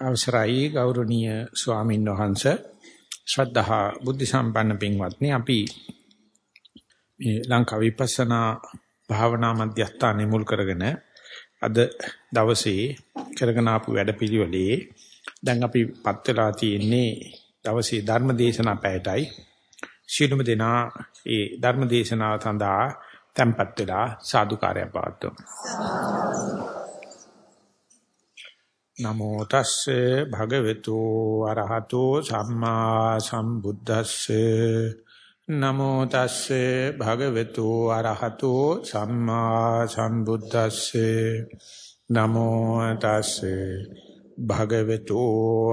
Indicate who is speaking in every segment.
Speaker 1: අවසරයි ගෞරවනීය ස්වාමීන් වහන්ස. ශ්‍රද්ධහා බුද්ධ සම්පන්න පින්වත්නි අපි මේ ලංකා විපස්සනා භාවනා මධ්‍යස්ථානෙ මුල් කරගෙන අද දවසේ කරගෙන ආපු වැඩපිළිවෙලේ දැන් අපිපත් වෙලා තියෙන්නේ දවසේ ධර්ම දේශනා පැයටයි. ශීලමු දෙනා ඒ ධර්ම දේශනාව සඳහා tempත් වෙලා සාදුකාරය පවත්වමු. නමෝ තස්සේ භගවතු අරහතෝ සම්මා සම්බුද්දස්සේ. නමෝ තස්සේ භගවතු අරහතෝ සම්මා සම්බුද්දස්සේ. නමෝ තස්සේ භගවතු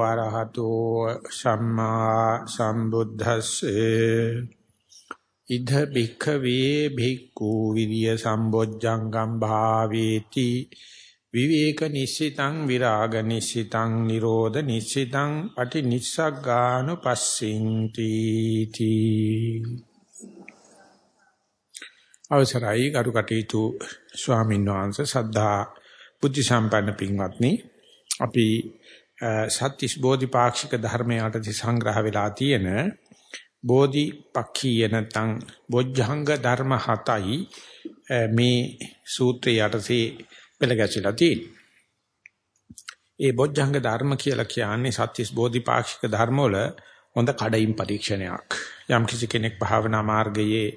Speaker 1: අරහතෝ සම්මා සම්බුද්දස්සේ. ඉද බික්ඛවේ භික්ඛු විරිය සම්බොජ්ජංගම් භාවේති විවේක නිස්සිතං විරාග නිස්සිතං නිරෝධ නිස්සිතං අටි නිස්සග්ගානුපස්සින්ති තී. අවසරයි ගරු කටයුතු ස්වාමීන් වහන්සේ සද්ධා බුද්ධ සම්පන්න පින්වත්නි. අපි සත්‍තිස් බෝධිපාක්ෂික ධර්මයට සංග්‍රහ වෙලා තියෙන බෝධිපක්ඛීය නැත්නම් බොජ්ජංග ධර්ම හතයි මේ සූත්‍රය යටතේ පෙළ ගැසිලා තියෙන්නේ. ඒ බොජ්ජංග ධර්ම කියලා කියන්නේ සත්‍විස් බෝධිපාක්ෂික ධර්ම වල හොඳ කඩයින් පරීක්ෂණයක්. යම් කිසි කෙනෙක් භාවනා මාර්ගයේ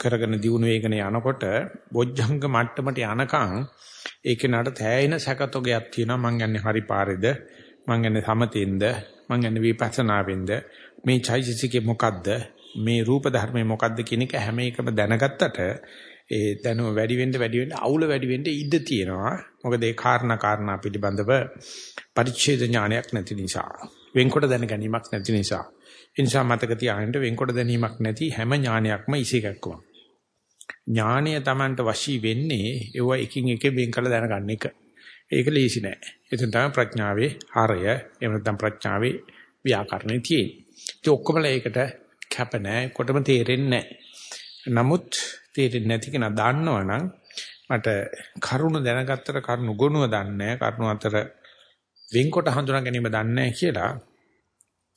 Speaker 1: කරගෙන දියුණු වේගන යනකොට බොජ්ජංග මට්ටමට යනකම් ඒක නට තෑයින සැකතොගයක් තියෙනවා. මං යන්නේ හරි පාරේද? මං යන්නේ සමතෙන්ද? මං යන්නේ විපස්සනාවෙන්ද? මේ චෛතසිකේ මොකද්ද? මේ රූප ධර්මයේ මොකද්ද කියන එක හැම එකම දැනගත්තට ඒ දැනුම වැඩි වෙන්න වැඩි වෙන්න අවුල වැඩි වෙන්න ඉඩ තියෙනවා. මොකද ඒ කාරණා කාරණා පිළිබඳව පරිච්ඡේද ඥානයක් නැති නිසා. වෙන්කොට දැන ගැනීමක් නැති නිසා. ඒ නිසා මතක තියාගන්න වෙන්කොට දැනීමක් නැති හැම ඥානයක්ම ඉසිකක්කම. ඥානය Tamanට වශී වෙන්නේ ඒව එකින් එක වෙන් කළ දැනගන්න එක. ඒක ලේසි නෑ. එතන තමයි ප්‍රඥාවේ හරය. එහෙම නැත්නම් ප්‍රඥාවේ ව්‍යාකරණේ තියෙන්නේ. ඒ ඔක්කොමලා ඒකට කැප නෑ. කොටම තේරෙන්නේ නෑ. නමුත් තේරෙන්නේ නැති කෙනා දන්නවනම් මට කරුණ දැනගත්තට කරුණ ගුණුව දන්නේ කරුණ අතර වෙන්කොට හඳුනා ගැනීම දන්නේ කියලා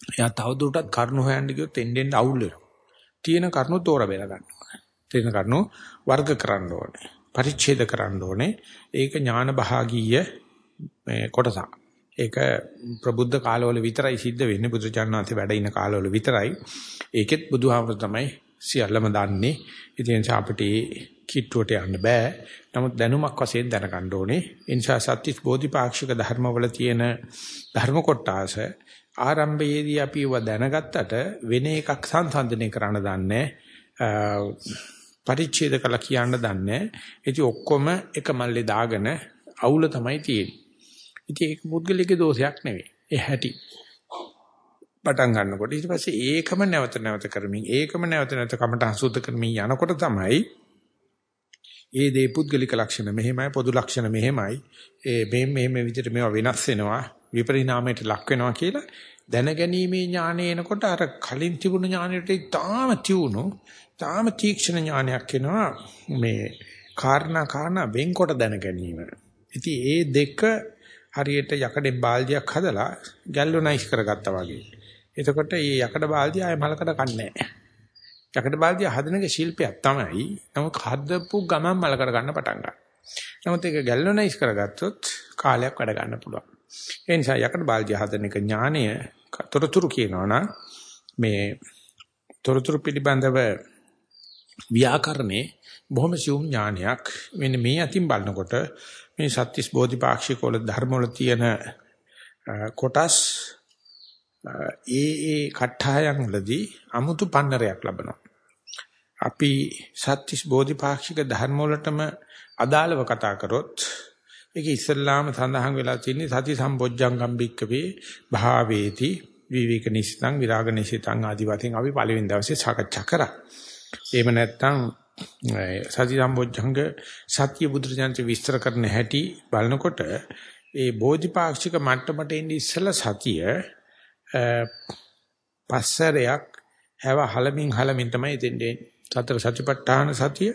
Speaker 1: එයා තවදුරටත් කරුණ හොයන්න ගියොත් එන්නෙන් අවුල් වෙනවා. තියෙන කරුණ තෝර බේර ගන්නවා. තියෙන කරුණ වර්ග කරන්න ඕනේ. පරිච්ඡේද කරන්න ඕනේ. ඒක ඥාන භාගීය මේ කොටසක්. ඒක ප්‍රබුද්ධ කාලවල විතරයි සිද්ධ වෙන්නේ බුදුචානන්සේ වැඩ ඉන කාලවල විතරයි. ඒකෙත් බුදුහාමර තමයි සියල්ලම දන්නේ. ඉතින් අපිට කිට්ටුවට යන්න බෑ. නමුත් දැනුමක් වශයෙන් දැනගන්න ඕනේ. ඒ නිසා සත්‍විස් බෝධිපාක්ෂික ධර්මවල තියෙන ධර්ම කොටස ආරම්භයේදී අපි ඒව දැනගත්තට වෙන එකක් සංසන්දනය කරන්න දන්නේ පරිච්ඡේද කළ කියන්න දන්නේ. ඉතින් ඔක්කොම එක මල්ලේ දාගෙන අවුල තමයි තියෙන්නේ. ඉතින් ඒක පුද්ගලික දෝෂයක් නෙවෙයි. ඒ හැටි. පටන් ගන්නකොට ඊට පස්සේ ඒකම නැවත නැවත කරමින් ඒකම නැවත නැවත කමට අසුද්ධ කරමින් යනකොට තමයි ඒ දේ පුද්ගලික ලක්ෂණ මෙහෙමයි පොදු ලක්ෂණ මෙහෙමයි ඒ මේ මේ මේ විදිහට මේවා වෙනස් වෙනවා විපරිණාමයට ලක් වෙනවා කියලා දැනගැනීමේ ඥානය එනකොට අර කලින් තිබුණු ඥානයට තාම තියුණු තාම තීක්ෂණ ඥානයක් එනවා මේ කාරණා කාරණා වෙන්කොට දැනගැනීම. ඉතින් ඒ දෙක හරියට යකඩෙන් බාල්දියක් හදලා ගැල්වනයිස් කරගත්තා වගේ. එතකොට මේ යකඩ බාල්දිය ආය මලකට කන්නේ නැහැ. යකඩ බාල්දිය හදනක ශිල්පයක් තමයි. නමුත් හදපු ගමන් මලකට ගන්න පටන් ගන්නවා. නමුත් ඒක ගැල්වනයිස් කරගත්තොත් කාලයක් වැඩ ගන්න පුළුවන්. ඒ නිසා යකඩ බාල්දිය හදන එක ඥානය තොරතුරු කියනවනම් මේ තොරතුරු පිළිබඳව ව්‍යාකරණේ බොහොම සියුම් ඥානයක්. මෙන්න මේ අතින් බලනකොට මේ සත්‍තිස් බෝධිපාක්ෂික වල ධර්ම වල තියෙන කොටස් ඒ ඒ කට්ටායන් වලදී 아무තු පන්නරයක් ලබනවා. අපි සත්‍තිස් බෝධිපාක්ෂික ධර්ම වලටම අදාළව කතා කරොත් ඒක ඉස්සල්ලාම සඳහන් වෙලා තියෙන්නේ සති සම්බොජ්ජංගම් බික්කවේ භාවේති විවේක නිසිතං විරාග නිසිතං ආදි වශයෙන් අපි පළවෙනි දවසේ සාකච්ඡා කරා. එහෙම නැත්නම් සති සම්බොජ්ජංග සත්‍ය බුදුරජාණන් විස්තර කරන හැටි බලනකොට ඒ බෝධිපාක්ෂික මට්ටමට එන්නේ ඉස්සලා සතිය පස්සරයක් හැව හලමින් හලමින් තමයි දෙන්නේ. සතර සතිපට්ඨාන සතිය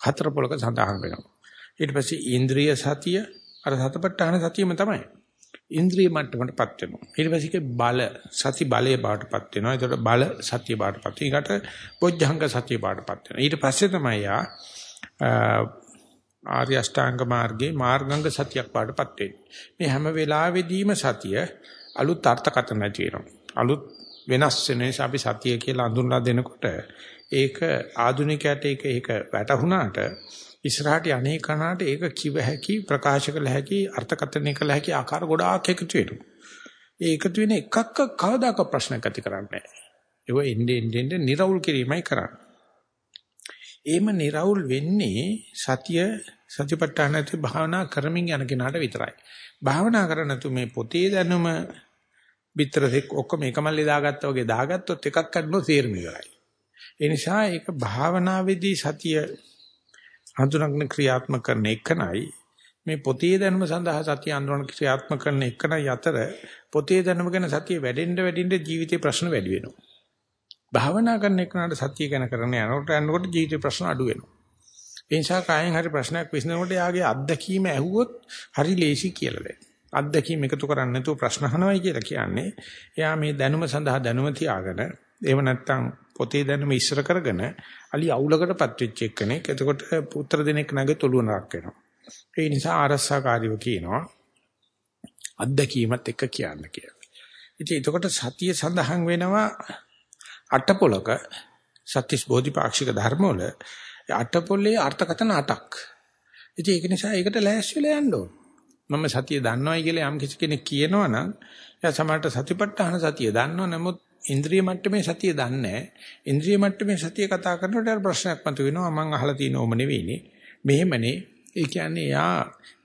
Speaker 1: හතර පොලක සඳහන් වෙනවා. ඊට පස්සේ ඉන්ද්‍රිය සතිය අර සතිපට්ඨාන සතියම තමයි. ඉන්ද්‍රිය මට්ටමටපත් වෙනවා. ඊට පස්සේ බල සති බලයේ බාටපත් වෙනවා. ඒකට බල සතිය බාටපත් වෙනවා. ඊකට බොජ්ජංග සතිය බාටපත් වෙනවා. ඊට පස්සේ තමයි යා ආර්ය අෂ්ටාංග මාර්ගයේ මාර්ගංග සතියක් බාටපත් වෙන්නේ. මේ හැම වෙලාවෙදීම සතිය අලුත් අර්ථකථන නැති වෙනවා. අලුත් වෙනස් වෙන නිසා අපි සතිය කියලා අඳුන්ලා දෙනකොට ඒක ආධුනිකයට ඒක ඒක වැටහුණාට ඉස්සරහට අනේ කනාට ඒක කිව හැකි ප්‍රකාශ කළ හැකි අර්ථකථනය කළ හැකි ආකාර ගොඩාක් එකතු වෙනවා. ඒ එකතු වෙන එකක් කවදාක ප්‍රශ්නයක් ඇති කරන්නේ නැහැ. ඒව එන්නේ එන්නේ නිරවුල් කිරීමයි කරන්නේ. එහෙම निराවුල් වෙන්නේ සතිය සතිපට්ඨානති භාවනා කරමින් යන කෙනාට විතරයි. භාවනා කර නැතු මේ පොතේ දැනුම පිටරෙක් ඔක්කොම එකමල්ලේ දාගත්තා වගේ දාගත්තොත් එකක් ගන්නොත් තේරෙම ඉවරයි. ඒ නිසා ඒක භාවනාවේදී සතිය හඳුනගෙන ක්‍රියාත්මක කරන එකනයි මේ පොතේ දැනුම සඳහා සතිය අඳුරන ක්‍රියාත්මක කරන එකනයි අතර පොතේ දැනුම ගැන සතිය වැඩෙන්න වැඩින්න ජීවිතේ ප්‍රශ්න වැඩි වෙනවා. භාවනා කරන එකනට සතිය ගැන කරන යනකොට යනකොට ජීවිතේ ප්‍රශ්න අඩු වෙනවා. ඒ නිසා කායෙන් හරි ප්‍රශ්නයක් විසඳනකොට යාගේ අත්දැකීම ඇහුවොත් හරි ලේසි කියලා දෙන්න. අත්දැකීම් එකතු කරන්නේ නැතුව ප්‍රශ්න අහනවයි කියලා කියන්නේ එයා මේ දැනුම සඳහා දැනුම තියාගෙන එහෙම නැත්නම් පොතේ දැනුම ඉස්සර කරගෙන අලි අවුලකටපත් වෙච්ච එක්කෙනෙක්. එතකොට පුත්‍ර දෙනෙක් නැගේ තොලුව නරක් වෙනවා. ඒ නිසා ආරස්සාකාරීව කියනවා අත්දැකීමත් එක්ක කියන්න කියලා. ඉතින් එතකොට සතිය සඳහන් වෙනවා අටපොලක සත්‍තිස් බෝධිපාක්ෂික ධර්ම වල අටපොලේ අර්ථකථන අටක්. ඉතින් ඒක නිසා ඒකට ලෑස්ති වෙලා යන්න ඕන. මම සතිය දන්නවයි කියලා යම් කිසි කෙනෙක් කියනවනම් එයා සමහරට සතිපට්ඨාන සතිය දන්නව නමුත් ඉන්ද්‍රිය මට්ටමේ සතිය දන්නේ නැහැ. ඉන්ද්‍රිය මට්ටමේ සතිය කතා කරනකොට අර ප්‍රශ්නයක් මතුවෙනවා මම අහලා තියෙන ඕම නෙවෙයිනේ. මෙහෙමනේ. ඒ කියන්නේ යා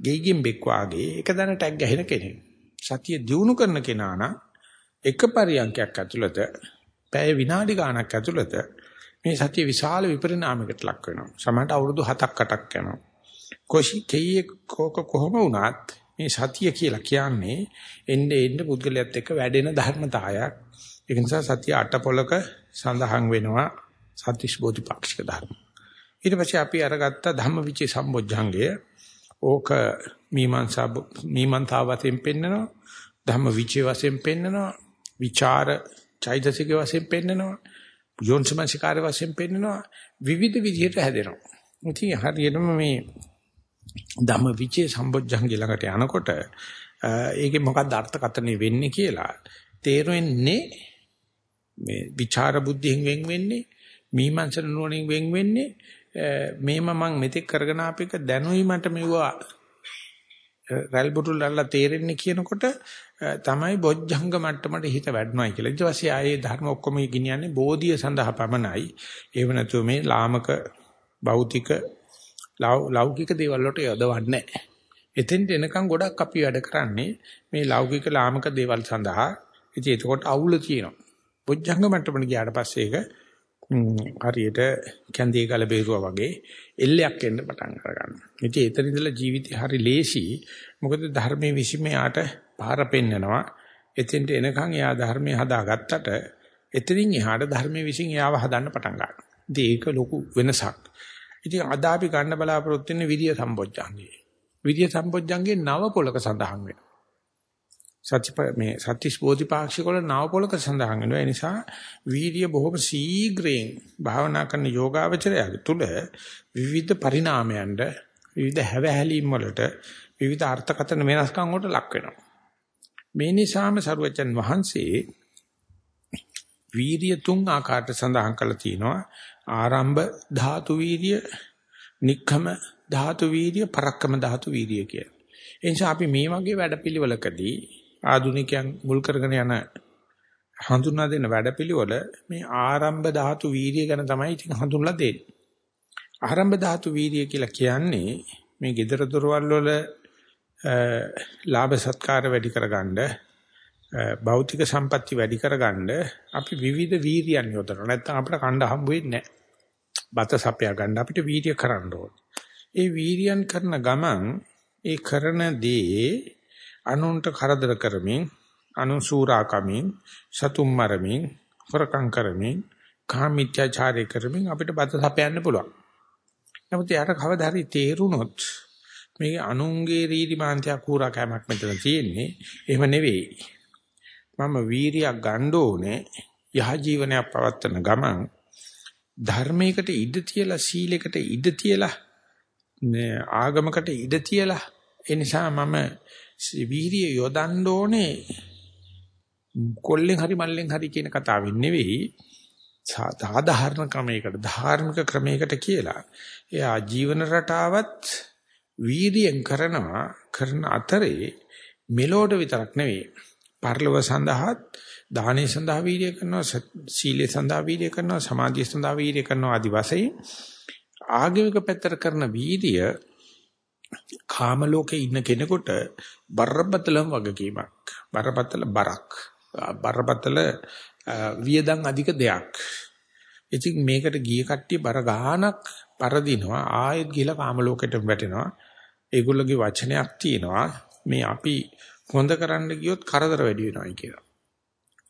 Speaker 1: ගෙයිගෙන් බෙක් වාගේ එක දන ටැග් ගහන කෙනෙක්. සතිය දිනු කරන කෙනා නම් එක පරියන්කයක් ඇතුළත පැය විනාඩි ගාණක් ඇතුළත මේ සතිය විශාල විපරිණාමයකට ලක් වෙනවා. සමහරට අවුරුදු 7ක් 8ක් යනවා. කොෂි කෙයියේ කොක කොහොම වුණත් මේ සතිය කියලා කියන්නේ එන්නේ එන්නේ පුද්ගලයාත් එක්ක වැඩෙන ධර්මතාවයක්. ඒක නිසා සතිය අටපොලක සඳහන් වෙනවා සතිස් බෝධිපාක්ෂික ධර්ම. ඊට පස්සේ අපි අරගත්ත ධම්මවිචේ සම්බොජ්ජංගය ඕක මීමාංසා මීමන්තා වශයෙන් පෙන්නනවා ධම්මවිචේ වශයෙන් පෙන්නනවා විචාර චෛතසික වශයෙන් පෙන්නනවා යෝනිසමංසිකාර වශයෙන් පෙන්නනවා විවිධ විදිහට හැදෙනවා. ඉතින් හරියටම මේ ධම්මවිචේ සම්බොජ්ජංගය ළඟට යනකොට ඒකේ මොකක්ද අර්ථකථනය වෙන්නේ කියලා තේරෙන්නේ මේ විචාර බුද්ධියෙන් වෙන් වෙන්නේ මීමන්සන නුවණින් වෙන් වෙන්නේ මේම මං මෙතෙක් කරගෙන ආපේක දැනුයි මට මෙවුවා රැල් බුරුල් අල්ලලා තේරෙන්නේ කියනකොට තමයි බොජ්ජංග මට්ටමට හිත වැඩනවායි කියලා. ඊට පස්සේ ආයේ ධර්ම ඔක්කොම ගෙනියන්නේ බෝධිය සඳහා පමණයි. ඒව නැතුව මේ ලාමක භෞතික ලෞකික දේවල් වලට යොදවන්නේ නැහැ. එතෙන්ට එනකන් ගොඩක් අපි වැඩ කරන්නේ මේ ලෞකික ලාමක දේවල් සඳහා. ඉතින් ඒකකොට අවුල තියෙනවා. බොජ්ජංග මට්ටමට ගියාට පස්සේ ඒක හරියට කැන්දී ගල බේරුවා වගේ එල්ලයක් එන්න පටන් ගන්නවා. ඉතින් එතන ඉඳලා ජීවිතය හරි ලේසි. මොකද ධර්මයේ විසීම යාට පාර පෙන්නනවා. එතෙන්ට එනකන් එයා ධර්මයේ හදාගත්තට එතනින් එහාට ධර්මයේ විසින් එයාව හදන්න පටන් ගන්නවා. ඉතින් ඒක ලොකු වෙනසක්. ඉතින් අද අපි ගන්න බලාපොරොත්තු වෙන්නේ විරිය සම්පොච්චංගේ. විරිය සම්පොච්චංගේ නව පොලක සඳහන් වෙනවා. සත්‍ය මේ සත්‍තිස් බෝධිපාක්ෂික වල නව පොලක සඳහන් වෙනවා. ඒ නිසා වීර්ය බොහොම ශීඝ්‍රයෙන් භාවනා කරන යෝගාවචරය තුළ විවිධ පරිණාමයන්ට විවිධ හැවහැලීම් වලට විවිධ අර්ථකථන වෙනස්කම් වලට ලක් වෙනවා. මේ නිසාම සරුවචන් වහන්සේ වීර්ය තුන් ආකාරයට සඳහන් කරලා තිනවා. ආරම්භ ධාතු වීර්ය, නික්ඛම ධාතු වීර්ය, පරක්කම ධාතු වීර්ය කියලා. ඒ නිසා අපි මේ වගේ වැඩපිළිවෙලකදී ආධුනිකයන් මුල් කරගෙන යන හඳුන්වා දෙන වැඩපිළිවෙල මේ ආරම්භ ධාතු වීර්ය ගැන තමයි ඉතින් හඳුන්ලා දෙන්නේ. ආරම්භ ධාතු වීර්ය කියලා කියන්නේ මේ gedara dorwal වල ලාභ සත්කාර වැඩි කරගන්න භෞතික සම්පatti වැඩි කරගන්න අපි විවිධ වීර්යයන් යොදනවා. නැත්නම් අපිට කණ්ඩ හම්බ වෙන්නේ නැහැ. බත සපයා ගන්න අපිට වීර්ය කරන්න ඕනේ. ඒ වීර්යයන් කරන ගමන් ඒ කරන දේ අනුන්ට කරදර කරමින් අනුසූරා කමින් සතුම් මරමින් හොරකම් කරමින් කාමීත්‍යාචාරය කරමින් අපිට බත සපයන්න පුළුවන්. නමුත් යාට කවදා හරි තේරුනොත් මේක අනුන්ගේ රීති මාන්තියක් කූරා කෑමක් මෙතන තියෙන්නේ. එහෙම නෙවෙයි. මම වීරියක් ගන්න ඕනේ යහ ජීවනයක් පවත්වන ගමන් ධර්මයකට ඉඩ තියලා සීලයකට ඉඩ තියලා ආගමකට ඉඩ තියලා ඒ නිසා මම වීරිය යොදන්න ඕනේ. කොල්ලෙන් හරි මල්ලෙන් හරි කියන කතාවෙන් නෙවෙයි. සාධාරණ ක්‍රමයකට ධාර්මික ක්‍රමයකට කියලා. එයා ජීවන රටාවත් වීර්යයෙන් කරනවා කරන අතරේ මෙලෝඩ විතරක් නෙවෙයි. පරිලව සඳහාත් දානේ සඳහා වීර්ය කරනවා සීලේ සඳහා වීර්ය කරනවා සමාධිය සඳහා වීර්ය කරනවා ආදි වශයෙන් ආගමික පැත්තට කරන වීර්ය කාම ලෝකේ ඉන්න කෙනෙකුට බරපතලම වගකීමක් බරපතල බරක් බරපතල වියදම් අධික දෙයක් ඉතින් මේකට ගිය කට්ටිය බර ගානක් පරදිනවා ආයෙත් ගිහලා කාම ලෝකෙට වැටෙනවා ඒගොල්ලෝගේ වචනයක් තියෙනවා මේ අපි හොඳ කරන්න ගියොත් කරදර වැඩි වෙනවායි කියලා.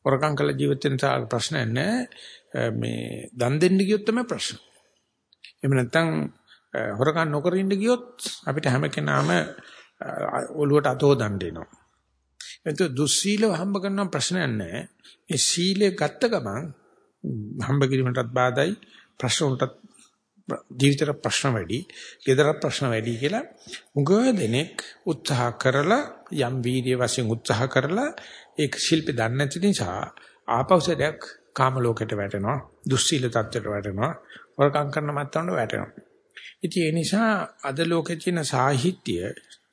Speaker 1: හොරකම් කළ ජීවිත වෙන ප්‍රශ්නයක් නැහැ. මේ දන් දෙන්න ගියොත් තමයි ප්‍රශ්න. එහෙම නැත්නම් හොරකම් නොකර ඉන්න ගියොත් අපිට හැම කෙනාම ඔළුවට අතෝ දන් දෙනවා. එතකොට දුස්සීලව හම්බ කරන ප්‍රශ්නයක් නැහැ. මේ සීලය ගත්ත ගමන් හම්බ කිරීමටත් බාධායි ප්‍රශ්න උන්ටත් ජීවිතේ ප්‍රශ්න වැඩි, ගෙදර ප්‍රශ්න වැඩි කියලා උගව දෙනෙක් උත්සාහ කරලා යම් වීර්ය වශයෙන් උත්සාහ කරලා ඒක ශිල්පේ දන්නේ නැති නිසා ආපෞසදයක් කාම ලෝකයට වැටෙනවා, දුස්සීල තත්ත්වයට වැටෙනවා, වරකම් කරන මත්තන්ට වැටෙනවා. ඉතින් ඒ නිසා අද ලෝකේ තියෙන සාහිත්‍ය,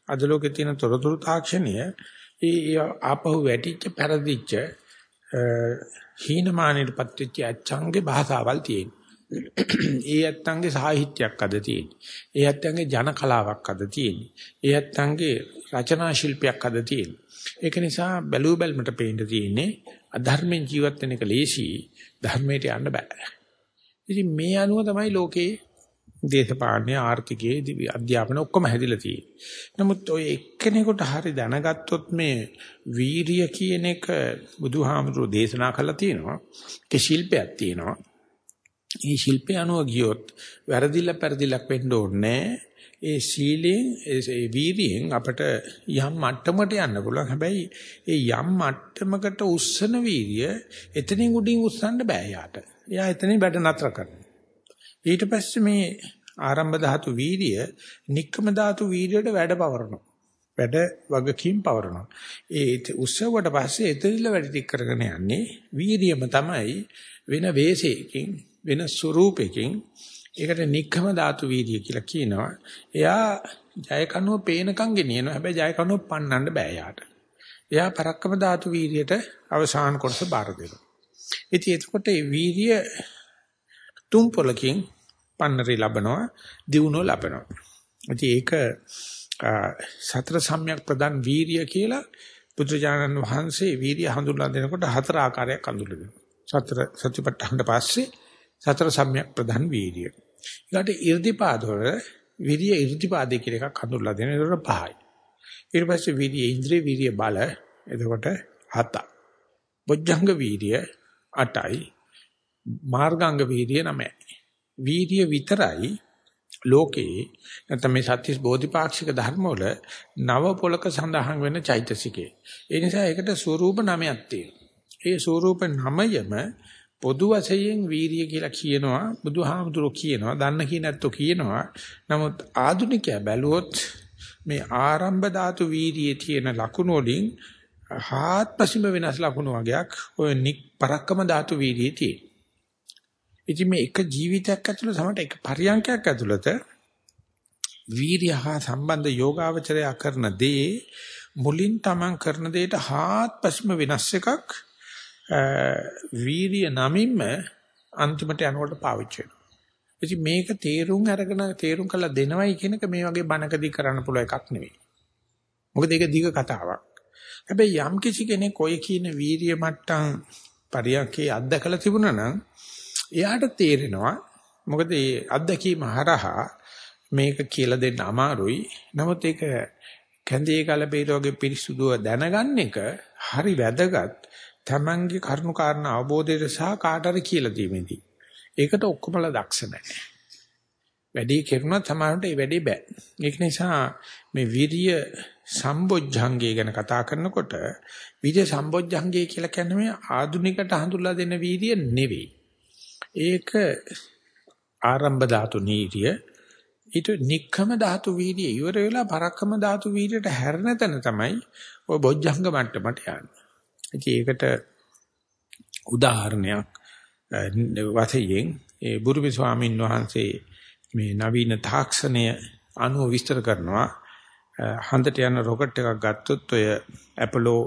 Speaker 1: අද ලෝකේ තියෙන තොරතුරු තාක්ෂණය ඒ ආපහු වැටිච්ච, පෙරදිච්ච හීනමානෙටපත් වෙච්ච අච්ඡංගේ භාෂාවල් තියෙනවා. ඒ ඇත්තන්ගේ සාහිත්‍යයක් අද තියෙන්නේ. ඒ ඇත්තන්ගේ ජන කලාවක් අද තියෙන්නේ. ඒ ඇත්තන්ගේ රචනා ශිල්පයක් අද තියෙන්නේ. ඒක නිසා බැලූ බැල්මට පේන්න තියෙන්නේ අධර්මයෙන් ජීවත් වෙන එක ලේසි ධර්මයට යන්න බෑ. ඉතින් මේ අනුව තමයි ලෝකේ දේශපාලනය ආර්ථිකයේ අධ්‍යාපන ඔක්කොම හැදිලා තියෙන්නේ. නමුත් ඔය එක්කෙනෙකුට හරි දැනගත්තොත් මේ වීරිය කියන එක බුදුහාමුදුරෝ දේශනා කළා තියෙනවා. ඒක ශිල්පයක් තියෙනවා. මේ ශිල්පය අනුව ගියොත් වැරදිලා පෙරදිලක් වෙන්න ඕනේ ඒ සීලෙන් ඒ වීර්යයෙන් අපට යම් මට්ටමකට යන්න පුළුවන්. හැබැයි ඒ යම් මට්ටමකට උස්සන වීර්ය එතනින් උඩින් උස්සන්න බෑ යාට. එයා එතනින් වැඩ නතර කරනවා. ඊට පස්සේ මේ ආරම්භ ධාතු වීර්ය, නික්කම ධාතු වීර්යයට වැඩ පවරනවා. වැඩ වගකීම් පවරනවා. ඒ උස්සවට පස්සේ එතනින්ල වැඩ ටික කරගෙන යන්නේ වීර්යම තමයි වෙන වේශයකින් වෙන ස්වරූපයකින් ඒකට නික්කම ධාතු වීර්ය කියලා කියනවා. එයා ජය කනුව පේනකම් ගෙනියනවා. හැබැයි ජය කනුව පන්නන්න බෑ යාට. එයා පරක්කම ධාතු වීර්යයට අවසාන කොටස බාර දෙනවා. ඉතින් එතකොට මේ වීර්ය තුන් පොලකින් පන්නරි ලබනවා, දියුණුව ලබනවා. ඉතින් ඒක සතර සම්‍යක් ප්‍රදාන් වීර්ය කියලා බුදුජානන් වහන්සේ වීර්ය හඳුන්වා දෙනකොට හතර ආකාරයක් හඳුන්වලා දෙනවා. සතර සතිපට්ඨාන පස්සේ සතර සම්‍යක් ප්‍රධාන වීර්ය. ඊට ඉර්ධිපාද වල විරිය ඉර්ධිපාදේ කියලා එකක් හඳුන්වලා දෙනවා. ඒකට පහයි. ඊට පස්සේ විරිය ඉන්ද්‍රිය විරිය බල එතකොට හත. බොජ්ජංග වීර්ය 8යි. මාර්ගාංග වීර්ය 9යි. වීර්ය විතරයි ලෝකේ නැත්නම් මේ සත්‍විස් බෝධිපාක්ෂික ධර්ම වල නව පොලක සඳහන් වෙන චෛතසිකේ. ඒ නිසා ඒකට ස්වරූප නමයක් තියෙනවා. ඒ ස්වරූප නමයම පොදු වශයෙන් වීරිය කියලා කියනවා බුදුහාමුදුරුවෝ කියනවා දන්න කී නැත්තෝ කියනවා නමුත් ආධුනිකයා බැලුවොත් මේ ආරම්භ ධාතු වීරියේ තියෙන ලකුණු වලින් හාත්පසීම වෙනස් ලකුණු වගේක් ඔය නික් පරක්කම ධාතු වීරියේ තියෙන. ඉතින් මේ එක ජීවිතයක් ඇතුළත සමහර එක පරියන්කයක් ඇතුළත වීරිය හා සම්බන්ධ යෝගාවචරය කරන දේ මුලින් තමන් කරන දෙයට හාත්පසීම වෙනස් එකක් වීරිය නමින්ම අන්තිමට යනකොට පාවිච්චි වෙනවා. ඉතින් මේක තේරුම් අරගෙන තේරුම් කරලා දෙනවයි කියන එක මේ වගේ බණකදී කරන්න පුළුවන් එකක් නෙවෙයි. මොකද ඒක දීඝ කතාවක්. හැබැයි යම් කිසි කෙනෙක් ඔය කියන වීරිය මට්ටම් පරියන්කේ අත්දකලා තිබුණා නම් එයාට තේරෙනවා මොකද මේ අත්දැකීම හරහා මේක කියලා දෙන්න අමාරුයි. නමුත් ඒක කැඳේ කලබේල වගේ පිරිසුදුව දැනගන්න එක හරි වැදගත්. තමන්ගේ කරුණු කාරණා අවබෝධයට සහ කාට හරි කියලා දීමේදී. ඒකට ඔක්කොමලා දක්ෂ නැහැ. වැඩේ කෙරුණත් සමහරවිට ඒ වැඩේ බෑ. ඒක නිසා මේ විරිය සම්බොජ්ජංගය ගැන කතා කරනකොට විරිය සම්බොජ්ජංගය කියලා කියන්නේ මේ ආදුනිකට හඳුල්ලා දෙන වීර්ය නෙවෙයි. ඒක ආරම්භ ධාතු නීතිය ඊට නික්කම ධාතු වීර්ය ඉවර වෙලා පරක්කම ධාතු වීර්යට හැරෙන තැන තමයි ඔය බොජ්ජංග මට්ටමට යන්නේ. ඉතින් ඒකට උදාහරණයක් වශයෙන් ඒ බුරුමි ස්වාමීන් වහන්සේ මේ නවීන තාක්ෂණය අනුව විස්තර කරනවා හන්දට යන රොකට් එකක් ගත්තොත් ඔය ඇපලෝ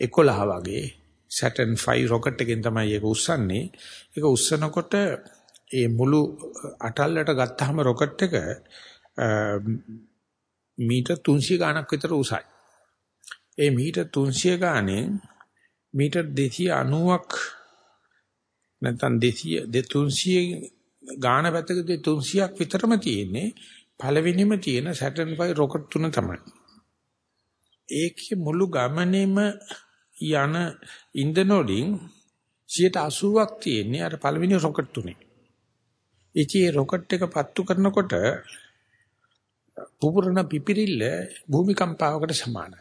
Speaker 1: 11 වගේ Saturn 5 රොකට් එකෙන් තමයි ඒක උස්සන්නේ. ඒක උස්සනකොට ඒ මුළු අටල්ලට ගත්තාම රොකට් එක මීටර් 300 ගණක් විතර උසයි. ඒ මීටර් 300 ගානේ මීටර් 290ක් නැත්නම් 200 300 ගාන පැත්තකදී 300ක් විතරම තියෙන්නේ පළවෙනිම තියෙන Saturn 5 රොකට් තුන තමයි. ඒකේ මුළු ගමනේම යන ඉන්ධන වලින් 80ක් තියෙන්නේ අර පළවෙනි රොකට් තුනේ. ඉතින් රොකට් එක පත්තු කරනකොට පුපුරන පිපිරිල්ල භූමිකම්පාවකට සමානයි.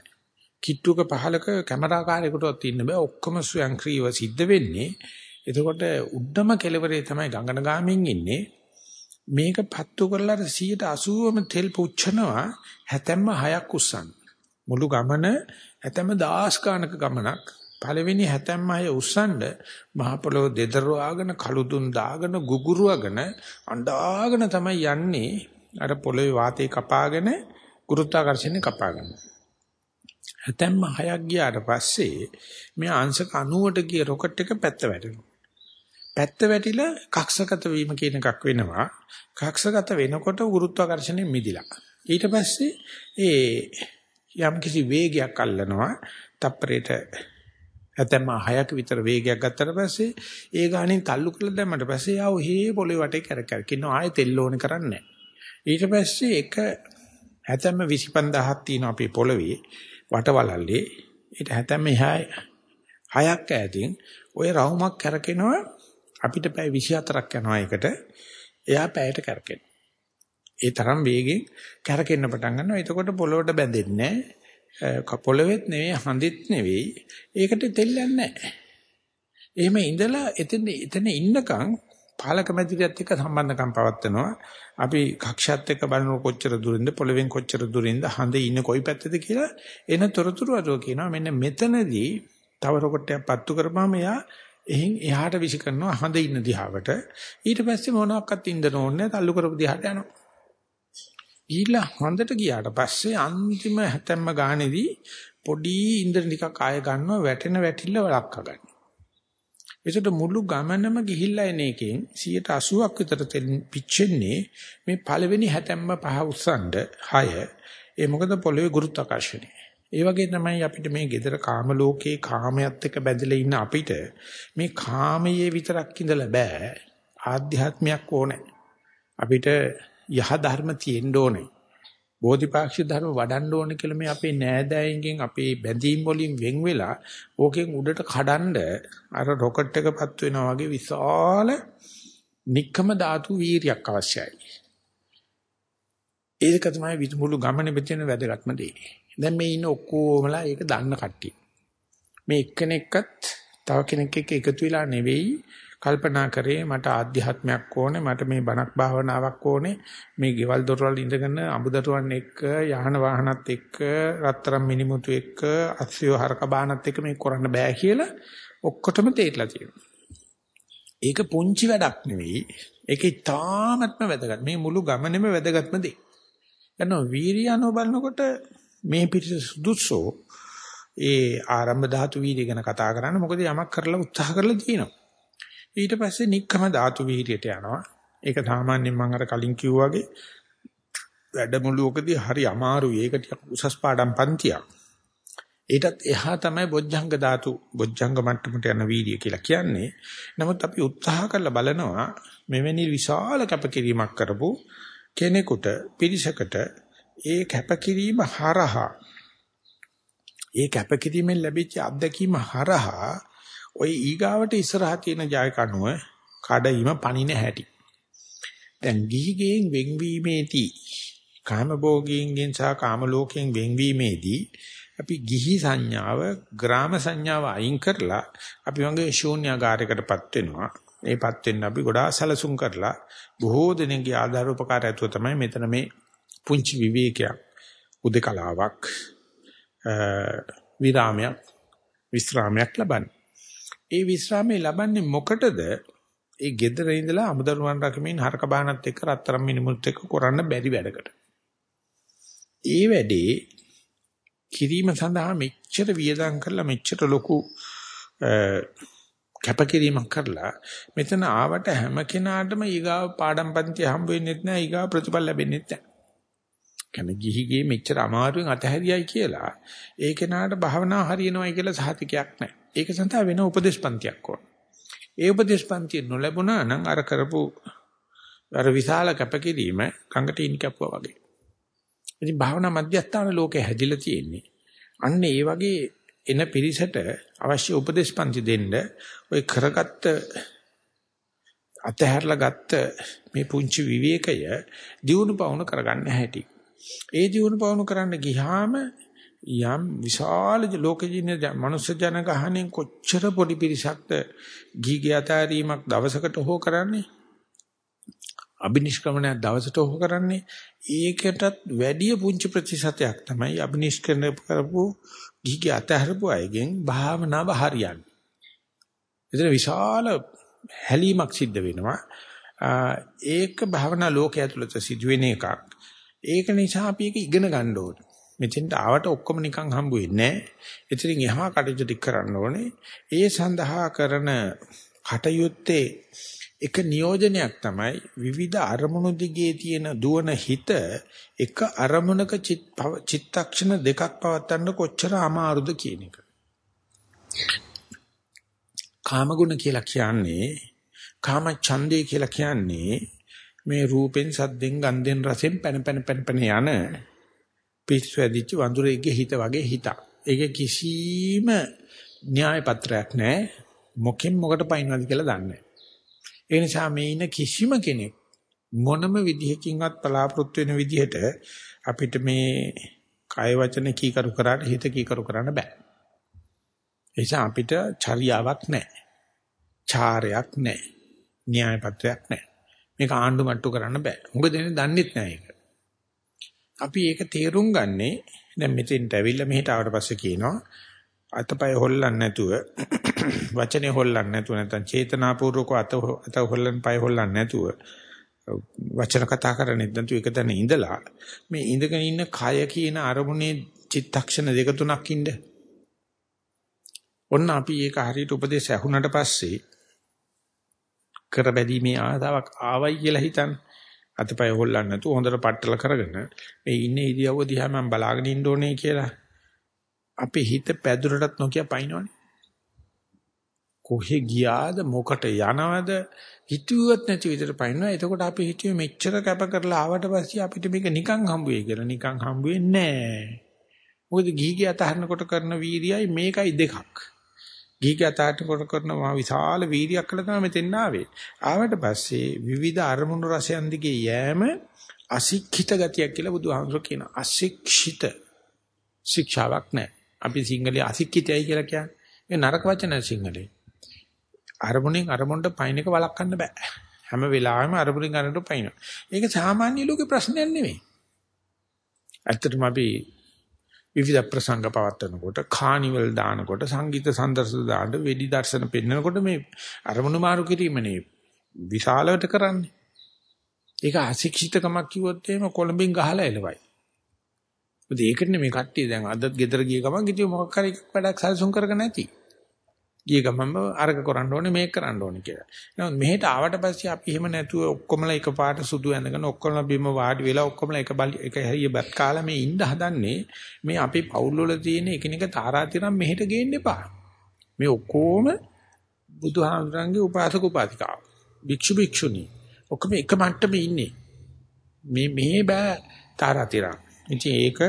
Speaker 1: කිට්ටුවක පහලක කැමරාකාරයෙකුටවත් ඉන්න බෑ ඔක්කොම ස්වයංක්‍රීයව සිද්ධ වෙන්නේ. එතකොට උඩම කෙළවරේ තමයි ගංගන ගාමින් ඉන්නේ. මේක පත්තු කරලා 180ම තෙල් පුච්චනවා හැතැම්ම 6ක් උස්සන්න. මුළු ගමන හැතැම්ම 10 ගානක ගමනක් පළවෙනි හැතැම්ම 6 උස්සන්න මහ පොළොව දෙදරවාගෙන කළුදුන් දාගෙන ගුගුරුවගෙන අඬාගෙන තමයි යන්නේ අර පොළොවේ වාතය කපාගෙන ගුරුත්වාකර්ෂණය කපාගෙන. හැතැම්ම 6ක් ගියාට පස්සේ මේ අංශක 90ට ගිය රොකට් එක පැත්ත වැටෙනවා. පැත්ත වැටිලා කක්ෂගත වීම කියන එකක් වෙනවා. කක්ෂගත වෙනකොට ගුරුත්වාකර්ෂණය මිදිලා. ඊට පස්සේ ඒ යම් කිසි වේගයක් අල්ලනවා. තප්පරයට නැත්නම් 6ක විතර වේගයක් ගත්තට පස්සේ ඒ ගාණෙන් තල්ලු කරලා දැම්මට පස්සේ ආව හේ පොළේ වටේ කර කර කිනවා ආයෙ තෙල් ඕනේ කරන්නේ ඊට පස්සේ එක හැතැම්ම 25000ක් තියෙනවා අපේ පොළවේ වටවලල්ලේ ඊට හැතැම්ම 6ක් ඈතින් ওই රවුමක් කරකිනවා අපිට පැය 24ක් යනවා ඒකට. එයා පැයට කරකිනවා. ඒ තරම් වේගෙන් කරකින්න පටන් ගන්නවා. එතකොට පොළොවට බැඳෙන්නේ නැහැ. පොළොවෙත් නෙවෙයි හඳෙත් නෙවෙයි. ඒකට තෙල්ලන්නේ නැහැ. එහෙම ඉඳලා එතන එතන ඉන්නකම් පාලක මැදිරියත් එක්ක සම්බන්ධකම් පවත්නවා. අපි කක්ෂයත් එක්ක බලනකොට කොච්චර දුරින්ද පොළවෙන් කොච්චර දුරින්ද හඳේ ඉන්න කොයි පැත්තද කියලා එන තොරතුරු අරෝ කියනවා. මෙන්න මෙතනදී තව රොකට්ටයක් පත්තු කරපුවාම එයා එහෙන් එහාට විසි කරනවා හඳ ඉන්න දිහාවට. ඊට පස්සේ මොනවාක්වත් ඉන්න ඕනේ තල්ලු කරපු දිහාට යනවා. ඊළඟ හඳට ගියාට පස්සේ අන්තිම හැතැම්ම ගානේදී පොඩි ඉන්ද්‍ර ටිකක් ආය ගන්නවා වැටෙන වැටිල්ල වලක්වා ගන්න. ඒකට මුළු ගමනම ගිහිල්ලා එන එකෙන් 180ක් විතර පිච්චෙන්නේ මේ පළවෙනි හැතැම්ම පහ උස්සන්ඩ 6 ඒ මොකද පොළවේ ගුරුත්වාකර්ෂණය. ඒ වගේ තමයි අපිට මේ gedara කාම ලෝකේ කාමයට එක්ක බැඳලා ඉන්න අපිට මේ කාමයේ විතරක් ඉඳලා බෑ ආධ්‍යාත්මයක් ඕනේ අපිට යහ ධර්ම තියෙන්න ඕනේ. බෝධිපාක්ෂික ධර්ම වඩන්න ඕනේ කියලා මේ අපේ නෑදෑයන්ගෙන් අපේ බැඳීම් වලින් වෙන් වෙලා ඕකෙන් උඩට කඩන්ඩ අර රොකට් එකපත් වෙනා වගේ විශාල නික්කම ධාතු වීරියක් අවශ්‍යයි. ඒක තමයි මුළු ගමනේ බෙදෙන වැදගත්ම දේ. දැන් මේ ඉන්න ඔක්කොමලා ඒක දන්න කට්ටිය. මේ එක්කෙනෙක්වත් තව කෙනෙක් එක්ක එකතු වෙලා නෙවෙයි කල්පනා කරේ මට ආධ්‍යාත්මයක් ඕනේ මට මේ බණක් භාවනාවක් ඕනේ මේ ගෙවල් දොරවල් ඉඳගෙන අඹදරුවන් එක්ක යහන වාහනත් එක්ක රත්තරන් මිනිමුතු එක්ක අස්සිය හරක බානත් එක්ක මේ කරන්න බෑ කියලා ඔක්කොටම තේරිලා තියෙනවා. ඒක පුංචි වැඩක් නෙවෙයි. ඒක ඉතාමත්ම වැදගත්. මේ මුළු ගමනේම වැදගත්ම දේ. යනවා වීර්යano බලනකොට මේ පිටිස සුදුසෝ ඒ ආරම්භ ධාතු වීර්ය ගැන කතා කරන්න මොකද යමක් කරලා උත්සාහ කරලා තියෙනවා ඊට පස්සේ නික්කම ධාතු වීර්යයට යනවා. ඒක සාමාන්‍යයෙන් මම අර කලින් කිව්වා වගේ වැඩමුළුවකදී හරි අමාරුයි. ඒක ටිකක් උසස් පාඩම් පන්තියක්. ඊටත් එහා තමයි බොජ්ජංග ධාතු බොජ්ජංග මට්ටමට යන වීර්ය කියලා කියන්නේ. නමුත් අපි උත්සාහ කරලා බලනවා මෙවැනි විශාල කැපකිරීමක් කරපු කෙනෙකුට පිරිසකට ඒ කැපකිරීම හරහා ඒ කැපකිරීමෙන් ලැබිච්ච අත්දැකීම හරහා ওই ඊගාවට ඉස්සරහා තියෙන ජය කණුව කඩයිම පණින හැටි දැන් ගිහිගෙන් වෙන්වීමේදී කාමභෝගීන්ගෙන් සහ කාමලෝකයෙන් වෙන්වීමේදී අපි ගිහි සංඥාව ග්‍රාම සංඥාව අයින් කරලා අපි වගේ ශූන්‍යාකාරයකටපත් වෙනවා. ඒපත් වෙන්න අපි ගොඩාක් සැලසුම් කරලා බොහෝ දෙනෙක්ගේ ආධාර උපකාර ඇතුව තමයි මෙතන මේ පුංචි විවේකයක් උදකලාවක් විරාමයක් විස්රාමයක් ලබන්නේ. ඒ විස්රාමයේ ලබන්නේ මොකටද? ඒ gedara ඉඳලා අමුදරුවන් රකමින් හරක බානත් එක්ක රත්තරන් මිනිමුත් එක්ක කරන්න බැරි වැඩකට. ඒ වැඩේ කිරීම සඳහා මෙච්චර වියදම් කරලා මෙච්චර ලොකු කැපකිරීමක් කරලා මෙතන ආවට හැම කෙනාටම ඊගාව පාඩම් පන්ති හම්බ වෙන්නේ නැහැ ඊගාව ප්‍රතිඵල ලැබෙන්නේ නැහැ. කියන්නේ ගිහිගේ මෙච්චර අමාරුවෙන් අතහැරියයි කියලා ඒ කෙනාට භාවනා හරියනවයි කියලා සහතිකයක් නැහැ. ඒක සඳහා වෙන උපදේශ පන්තියක් ඕන. ඒ උපදේශ පන්තිය නොලැබුණා නම් අර කරපු අර විශාල කැපකිරීම කංගට ඉන් කැපුවා වගේ. ඉතින් භාවනා මධ්‍යස්ථාන ලෝකේ හැදිලා තියෙන්නේ. අන්න ඒ වගේ එන පිරිසට අවශ්‍ය උපදේශ පන්ති දෙන්න ඔය කරගත්ත අතහැරලා ගත්ත මේ පුංචි විවේකය දියුණු පවුණු කරගන්න හැටි. ඒ දියුණු පවුණු කරන්න ගියාම යම් විශාල ලෝකජීන මනුෂ්‍ය ජනගහණයෙන් කොච්චර පොඩි පිරිසක්ද ගීගය අතාරීමක් දවසකට හෝ කරන්නේ අබිනිෂ්ක්‍රමණයක් දවසට හෝ කරන්නේ ඒකටත් වැඩි පුංචි ප්‍රතිශතයක් තමයි අබිනිෂ්ක්‍රමණය කරපු ගීගය අතහැරපු අයගෙන් භාවනාව හරියන්නේ. එතන විශාල හැලීමක් සිද්ධ වෙනවා. ඒක භාවනා ලෝකයේ ඇතුළත සිදුවෙන එකක්. ඒක නිසා අපි ඒක ඉගෙන ගන්න ඕනේ. මෙතෙන්ට ආවට ඔක්කොම නිකන් හම්බ වෙන්නේ නැහැ. එතනින් එහා කටයුතු ටික කරන්න ඕනේ. ඒ සඳහා කරන කටයුත්තේ එක නියෝජනයක් තමයි විවිධ අරමුණු දිගේ තියෙන දුවන හිත එක අරමුණක චිත්තක්ෂණ දෙකක් පවත්වන්න කොච්චර අමාරුද කියන එක. කාමගුණ කියලා කියන්නේ කාම ඡන්දේ කියලා කියන්නේ මේ රූපෙන් සද්දෙන් ගන්ධෙන් රසෙන් පැන පැන පැන පැන යන පිස්සු ඇදිච්ච වඳුරෙක්ගේ හිත වගේ හිතක්. ඒක කිසිම න්‍යාය පත්‍රයක් නැහැ. මොකෙන් මොකට පයින්වද කියලා දන්නේ නැහැ. ඒ නිසා මේ ඉන්න කිසිම කෙනෙක් මොනම විදිහකින්වත් බලාපොරොත්තු වෙන විදිහට අපිට මේ කය වචන කීකරු කරාට හිත කීකරු කරන්න බෑ. ඒ නිසා අපිට චර්යාවක් නැහැ. චාරයක් නැහැ. න්‍යාය පත්‍රයක් නැහැ. මේක ආණ්ඩු මට්ටු කරන්න බෑ. උඹ දෙන්නේ දන්නෙත් නැහැ ඒක. අපි ඒක තේරුම් ගන්නේ දැන් මෙතෙන්ට ඇවිල්ලා මෙහෙට ආවට පස්සේ කියනවා අතපය හොල්ලන්නේ නැතුව වචනේ හොල්ලන්නේ නැතුව නැත්නම් චේතනාපූර්වක අත අත හොල්ලන් පය හොල්ලන්නේ නැතුව වචන කතා කරන්නේ නැත්නම් ඒක දැන ඉඳලා මේ ඉඳගෙන ඉන්න කය කියන අරමුණේ චිත්තක්ෂණ දෙක තුනක් ඉන්න. ඔන්න අපි ඒක හරියට උපදේශ ඇහුණට පස්සේ කරබැදීමේ ආදාවක් ආවයි කියලා හිතන්න. අතපය හොල්ලන්නේ නැතුව හොඳට පట్టල කරගෙන මේ ඉන්නේ ඉරියව්ව දිහා මම බලාගෙන ඉන්න ඕනේ කියලා අපේ හිත පැදුරටත් නොකිය පයින්නවනේ. කොහෙ ගියාද මොකට යනවද හිතුවත් නැති විදිහට පයින්නවා. එතකොට අපි හිතුවේ මෙච්චර කැප කරලා ආවට පස්සේ අපිට මේක නිකන් හම්බ වෙයි කියලා. නිකන් හම්බ වෙන්නේ නැහැ. මොකද ගිහිගේ අතහරිනකොට කරන වීර්යයි මේකයි දෙකක්. ගිහිගේ අතහරිනකොට කරන මා විශාල වීර්යයක් කළා තමයි මෙතෙන් ආවේ. ආවට පස්සේ විවිධ අරමුණු රසයන් දිගේ යෑම අශික්ෂිත ගතියක් කියලා බුදුහාමුදුරුවෝ කියනවා. අශික්ෂිත ශික්ෂාවක් නැහැ. අපි සිංහලයේ අසික්කිතයි කියලා කියන්නේ. මේ නරක වචන සිංහලේ. අරමුණෙන් අරමුණට පයින් එක වළක්වන්න බෑ. හැම වෙලාවෙම අරමුණෙන් අරමුණට පයින්නවා. ඒක සාමාන්‍ය ලෝකේ ප්‍රශ්නයක් නෙවෙයි. ඇත්තටම අපි විවිධ ප්‍රසංග පවත්වනකොට කානිවල් දානකොට සංගීත සම්දර්ශන දාන වෙඩි දර්ශන පෙන්වනකොට මේ අරමුණු මාරු කිරීමනේ විශාලවට කරන්නේ. ඒක අශික්ෂිතකමක් කිව්වොත් එහෙම කොළඹින් ගහලා එලවයි. මොකද ඒකනේ මේ කට්ටිය දැන් අදත් ගෙදර ගිය ගමන් ඉතින් මොකක් හරි එකක් වැඩක් සැලසුම් කරගෙන නැති. ගිය ගමන්ම අරක කරන්න ඕනේ මේක කරන්න ඕනේ කියලා. නමුත් මෙහෙට ආවට පස්සේ අපි එහෙම නැතුව ඔක්කොමලා එකපාරට සුදු ඇඳගෙන ඔක්කොමලා බිම වාඩි වෙලා ඔක්කොමලා එක බලි එක හැරිය බත් කාලා මේ ඉන්න හදන්නේ මේ අපේ පවුල් වල තියෙන එකිනෙක තාරාතිරම් මෙහෙට ගේන්න එපා. මේ ඔක්කොම බුදුහාමුදුරන්ගේ උපාසක උපාසිකාව. භික්ෂු භික්ෂුණී. ඔක්කොම එක මට්ටමේ ඉන්නේ. මේ මෙහෙ බෑ තාරාතිරම්. ඉතින් ඒක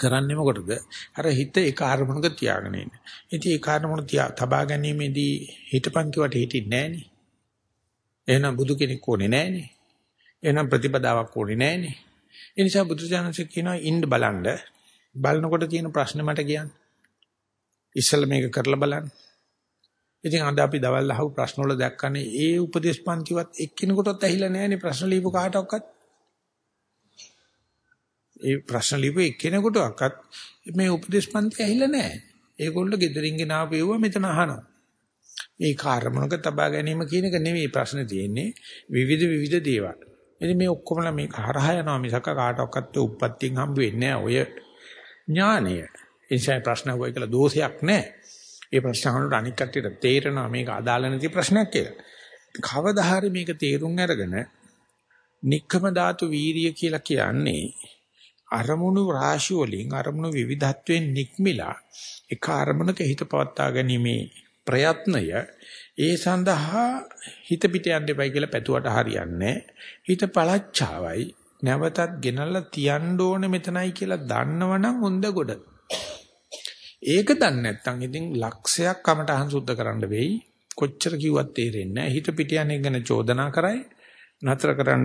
Speaker 1: කරන්නේ මොකටද? අර හිත ඒක අරමුණක තියාගෙන ඉන්න. ඉතින් ඒ කාරණමුණ තියා තබා ගැනීමේදී හිතපන් කිවට හිටින්නේ නැහනේ. එහෙනම් බුදු කෙනෙක් ඕනේ නැහනේ. එහෙනම් ප්‍රතිපදාවක් ඕනේ නැහනේ. ඒ නිසා බුදුජානක කියනවා ඉන්න බලන්න. බලනකොට තියෙන ප්‍රශ්න මට කියන්න. ඉස්සෙල්ලා මේක කරලා බලන්න. ඉතින් අද අපි දවල් අහපු ප්‍රශ්න වල දැක්කනේ ඒ උපදේශ පන්තිවත් එක්කිනෙකුටවත් ඇහිලා නැහැනේ ප්‍රශ්න ලියපු කාටවත්. ඒ ප්‍රශ්න ලියපු එක්කෙනෙකුටවත් මේ උපදේශ පන්ති ඇහිලා නැහැ. ඒගොල්ලෝ ගෙදරින් ගෙන ආපෙව්වා මෙතන අහනවා. මේ කාර්මණක තබා ගැනීම කියන එක නෙවෙයි ප්‍රශ්නේ තියෙන්නේ විවිධ විවිධ දේවල්. ඉතින් මේ ඔක්කොමලා මේක හරහා යනවා මිසක කාටවත් උප්පත්තියෙන් හම්බ වෙන්නේ නැහැ. ඔය ඥානය. එනිසා ප්‍රශ්න හොය කියලා දෝෂයක් නැහැ. ඒ ප්‍රශ්න අහනකොට අනික් කට්ටියට තේරෙනවා මේක අදාළ නැති ප්‍රශ්නයක් කියලා. කවදා හරි මේක තේරුම් අරගෙන නික්කම ධාතු වීරිය කියලා කියන්නේ අරමුණු රාශිය වලින් අරමුණු විවිධත්වයෙන් නික්මිලා එක අරමුණක හිත පවත්වා ගැනීමේ ප්‍රයත්නය ඒ සඳහා හිත පිට යන්න එපයි කියලා පැතුවට හරියන්නේ හිත පළච්චාවයි. නැවතත් ගෙනල්ලා තියන්න ඕනේ මෙතනයි කියලා දන්නවනම් හොඳ ගොඩ. ඒක දන්නේ නැත්නම් ඉතින් ලක්ෂයක් කමටහන් සුද්ධ කරන්න වෙයි. කොච්චර කිව්වත් තේරෙන්නේ නැහැ. හිත පිට යන්නේ ගැන චෝදනා කරයි. නතර කරන්න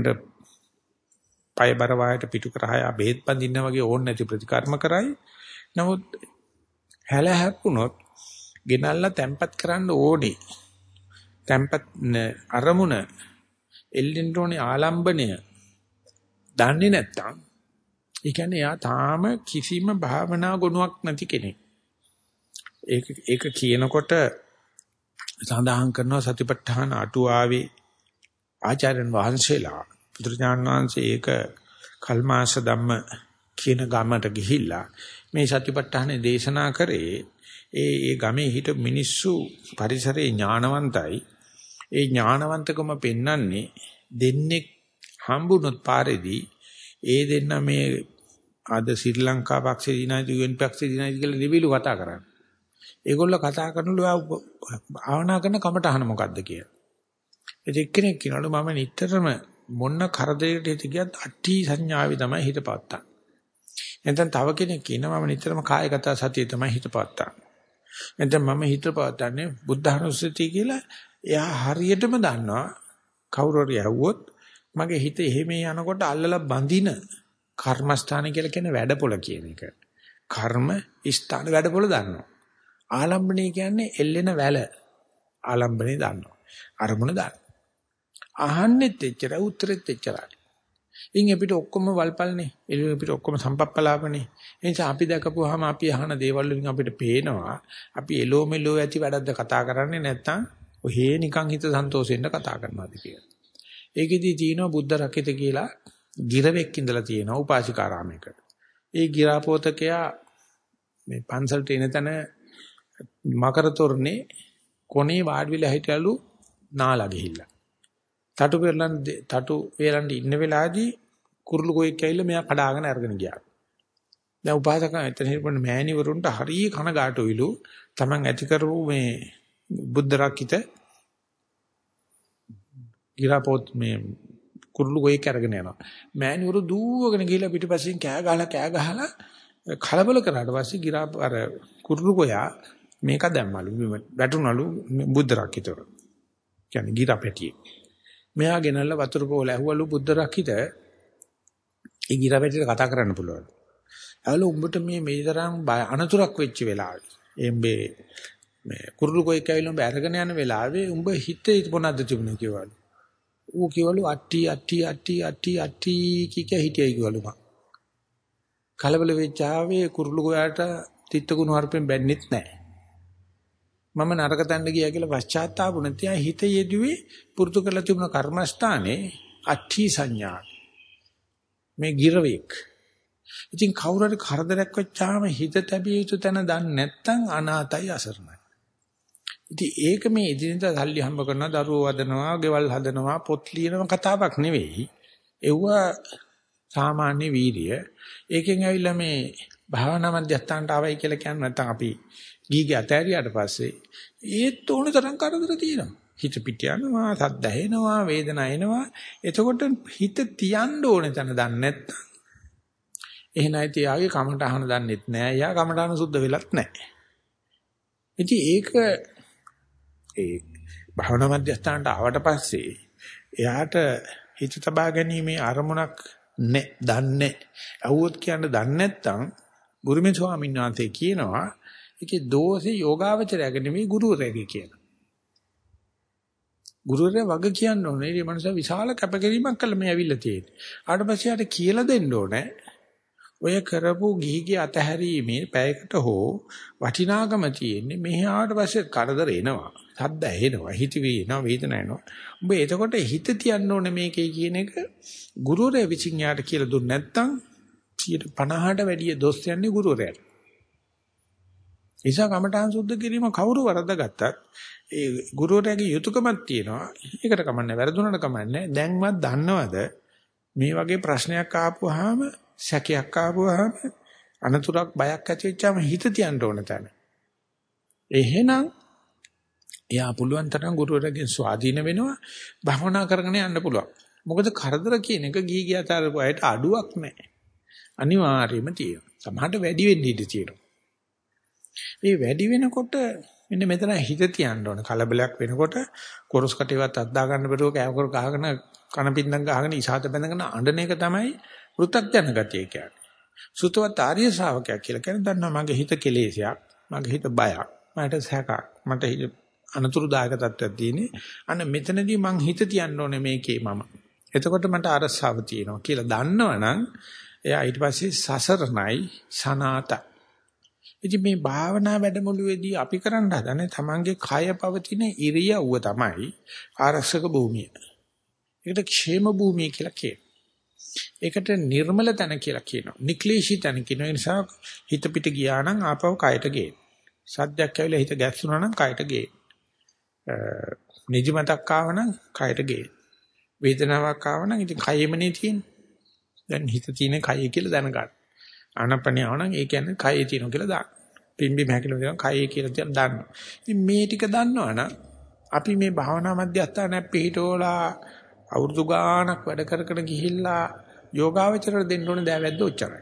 Speaker 1: පය බර වායට පිටු කරහය බෙහෙත් බඳින්න වගේ ඕන නැති ප්‍රතිකර්ම කරයි. නමුත් හැල හැප්පුණොත් ගෙනල්ලා තැම්පත් කරන්න ඕනේ. තැම්පත් අරමුණ එල්ලෙන්න ඕනේ ආලම්බණය දන්නේ නැත්තම් ඒ කියන්නේ යා තාම කිසිම භාවනා ගුණයක් නැති කෙනෙක්. ඒක ඒක කියනකොට සඳහන් කරනවා සතිපට්ඨාන අටුවාවේ ආචාර්යන් වහන්සේලා බුදුරජාණන් වහන්සේ ඒක කල්මාස ධම්ම කියන ගමට ගිහිල්ලා මේ සතිපට්ඨානේ දේශනා කරේ ඒ ඒ ගමේ හිට මිනිස්සු පරිසරේ ඥානවන්තයි ඒ ඥානවන්තකම පෙන්වන්නේ දෙන්නේ හම්බුනොත් පාරේදී ඒ දෙන්න මේ අද ශ්‍රී ලංකා පක්ෂේ දිනයිද යුඑන් පක්ෂේ දිනයිද කියලා නිවිලු කතා කරන්නේ. ඒගොල්ලෝ කතා කරනලු ආවනා කරන කමටහන මොකද්ද කියලා. ඒ එක්කෙනෙක් කියනවලු මම නිතරම මොන කරදරයකට හිත ගියත් අට්ටි සංඥාවේ තමයි හිත පවත්තා. එතෙන් තව කෙනෙක් කියනවා මම නිතරම කායගත සතිය තමයි හිත පවත්තා. එතෙන් මම හිත පවත්න්නේ බුද්ධහනුස්සතිය කියලා එයා හරියටම දන්නවා කවුරු හරි ඇහුවොත් මගේ හිත එහෙම යනකොට අල්ලලා බඳින කර්මස්ථාන කියලා කියන වැඩපොළ කියන එක. කර්ම ස්ථාන වැඩපොළ දන්නවා. ආලම්බණය කියන්නේ එල්ලෙන වැල. ආලම්බණය දන්නවා. අරමුණ දන්නවා. අහන්නෙත් එච්චරයි උත්තරෙත් එච්චරයි. ඉන් අපිට ඔක්කොම වල්පල්නේ. එළි අපිට ඔක්කොම සම්පප්පලාපනේ. ඒ නිසා අපි දැකපුවාම අපි අහන දේවල් වලින් අපිට පේනවා අපි එලෝ මෙලෝ ඇති වැඩක්ද කතා කරන්නේ නැත්නම් ඔහේ නිකන් හිත සන්තෝෂෙන්න කතා කරනවාද කියලා. ඒකෙදි තියෙනවා බුද්ධ රකිත කියලා ගිරවෙක් ඉඳලා තියෙනවා උපාසිකාරාමයක. ඒ ගිරාපෝතකයා මේ පන්සලට එන තැන මකර තොරනේ කොනේ වාඩි වෙලා හිටලු නාලා ගිහිල්ලා. තටු පෙරලන් තටු වේලන් ඉන්න වෙලාවේදී කුරුළු ගොයෙක් ඇවිල්ලා මෙයා කඩාගෙන අරගෙන ගියා. දැන් උපාසකයන් එතන හිටපු මෑණිවරුන්ට හරිය කනගාටුයිලු. Taman ඇති කරපු මේ බුද්ධ රකිත ගිරාපොත් මේ කුරුළු ගොයෙක් අරගෙන යනවා. මෑණිවරු දූවගෙන ගිහිල්ලා පිටිපස්සෙන් කෑ ගහලා කෑ ගහලා කලබල කරාට පස්සේ ගිරා අර කුරුළු ගොයා මේක දැම්මලු වැටුණලු බුද්ධ රකිතවල. කියන්නේ ගිරා පැටියේ. මෙයා ගෙනල්ලා වතුර පොල ඇහුවලු බුද්ධ රකිත ඒ ගිරවැටිට කතා කරන්න පුළුවන්. ඇවල උඹට මේ මේ තරම් අනතුරක් වෙච්ච වෙලාවේ එම්බේ මේ කුරුළු කොයික ඇවිල්ලා උඹ අරගෙන යන වෙලාවේ උඹ හිතේ මොනවද තිබුණේ කියවලු. ඌ කියවලු අට්ටි අට්ටි අට්ටි අට්ටි අට්ටි කික හිටියයි කියවලු මං. කලබල වෙච්ච ආවේ කුරුළු ගෝයාට තිත්ත කුණු හarpෙන් බැන්නෙත් නැහැ. මම නරක තැන්න ගියා කියලා පශ්චාත්තාපු නැති අය හිත යෙදුවේ පුරුදු කරලා තිබුණ කර්මස්ථානේ අට්ඨි සංඥා. මේ ගිරවෙක්. ඉතින් කවුරු හරි කරදරයක් වෙච්චාම හිත තැබිය යුතු තැන දන්නේ නැත්නම් අනාතයි අසරණයි. ඉතින් ඒක මේ එදිනෙදා සල්ලි හම්බ කරනවා දරුවෝ වදනවා ගෙවල් හදනවා පොත් ලියනවා කතාවක් නෙවෙයි. ඒවා සාමාන්‍ය වීරිය ඒකෙන් ඇවිල්ලා මේ භාවනා මධ්‍යස්ථානට ආවයි කියලා කියන්නේ නැත්නම් අපි ගීගේ අතෑරියාට පස්සේ ඒත් ඕන තරම් කරදර තියෙනවා. හිත පිට යනවා, සද්ද ඇහෙනවා, වේදනා එනවා. එතකොට හිත තියන්න ඕනේ තැන දන්නේ නැත්නම් එහෙනම් ඉතින් යාගේ කමටහන දන්නෙත් නෑ. යා කමටහන සුද්ධ වෙලත් නෑ. ඉතින් ඒක ඒ භවනා මධ්‍යස්ථානට ආවට පස්සේ එයාට හිත තබා ගැනීමේ අරමුණක් නැ දන්නේ. අහුවොත් කියන්න දන්නේ නැත්නම් ගුරුමේ ස්වාමීන් වහන්සේ කියනවා ඒකේ දෝෂේ යෝගාවචරයක නෙමෙයි ගුරුවරයාගේ කියලා. ගුරුවරයා වග කියන්න ඕනේ. මේ මනුස්සයා විශාල කැපකිරීමක් කළා මේ ඇවිල්ලා තියෙන්නේ. ආට පස්සේ ආට කියලා දෙන්න ඕනේ. ඔය කරපු ගිහිගේ අතහැරීමේ පැයකට හෝ වටිනාකම තියෙන්නේ මෙහාට පස්සේ කරදර එනවා. සද්ද ඇහෙනවා, හිතවි එනවා, වේදනාව එනවා. උඹ එතකොට හිත තියන්න ඕනේ මේකේ කියන එක ගුරුවරයා විසින් යාට කියලා දුන්නේ නැත්නම් 50ට වැඩිය දොස් යන්නේ ගුරුවරයාට. නිසා කමඨාන් සුද්ධ කිරීම කවුරු වරද්දාගත්තත් ඒ ගුරුවරයාගේ යුතුයකමක් තියෙනවා. ඒකට කමන්නේ වැරදුනට කමන්නේ. දැන්වත් දන්නවද මේ වගේ ප්‍රශ්නයක් ආපුවාම සැකයක් ආපුවාම අනතුරක් බයක් ඇති වෙච්චාම හිත තියන්න ඕන තැන. එහෙනම් එයා පුළුවන් තරම් ගුරුවරගෙන් ස්වාධීන වෙනවා භවනා කරගෙන යන්න පුළුවන්. මොකද කරදර කියන එක ගිහි ගියතරපු අයට අඩුවක් නැහැ. අනිවාර්යයෙන්ම තියෙනවා. සමහරට වැඩි වෙන්න ඉඩ තියෙනවා. මේ වැඩි වෙනකොට මෙන්න මෙතන හිත තියන්න ඕන. කලබලයක් වෙනකොට කොරස් කටේවත් අද්දා ගන්න බැරුව කෑවකර ගහගෙන කන පින්නම් ගහගෙන ඉසాత බැඳගෙන අඬන එක තමයි පෘථග්ජන ගතිය කියන්නේ. සුතවත් ආර්ය ශ්‍රාවකයා කියලා කියන්නේ දන්නවා මගේ හිත කෙලෙසයක්, මගේ හිත බයක්, මට සැකක්, මට හිත අනතුරුදායක තත්ත්වයක් තියෙන්නේ. අන්න මෙතනදී මං හිත තියන්න ඕනේ මේකේ මම. එතකොට මට අරසාව තියෙනවා කියලා දන්නවනම් එයා ඊට පස්සේ සසරණයි සනාතයි. ඉතින් මේ භාවනා වැඩමුළුවේදී අපි කරන්න හදනේ තමන්ගේ කය පවතින ඉරියව්ව තමයි ආරක්ෂක භූමිය. ඒකට ക്ഷേම භූමිය කියලා කියනවා. ඒකට නිර්මල තන කියලා කියනවා. නික්ලේශී තන කියන නිසා හිත පිට ගියා නම් ආපහු කයට ගේ. සද්දයක් ඇවිල්ලා හිත ගැස්සුණා නම් කයට ගේ. නිදිමතක් ආව නම් කයට ගේ. වේදනාවක් ආව නම් ඉතින් කයෙමනේ තියෙන්නේ. දැන් හිත තියෙන කය කියලා දැනගන්න. ආනපනිය ආව නම් ඒ කියන්නේ කයේ තියෙනවා කියලා දාන්න. පිම්බි මහැකිලම දෙනවා කයේ කියලා තියන දාන්න. ඉතින් මේ ටික දන්නවනම් අපි මේ භාවනා මධ්‍යස්ථානයක් පිළිටෝලා අවුරුදු ගාණක් වැඩ කර කර ගිහිල්ලා යෝගාවචරයට දෙන්න ඕනේ දෑවැද්ද ඔච්චරයි.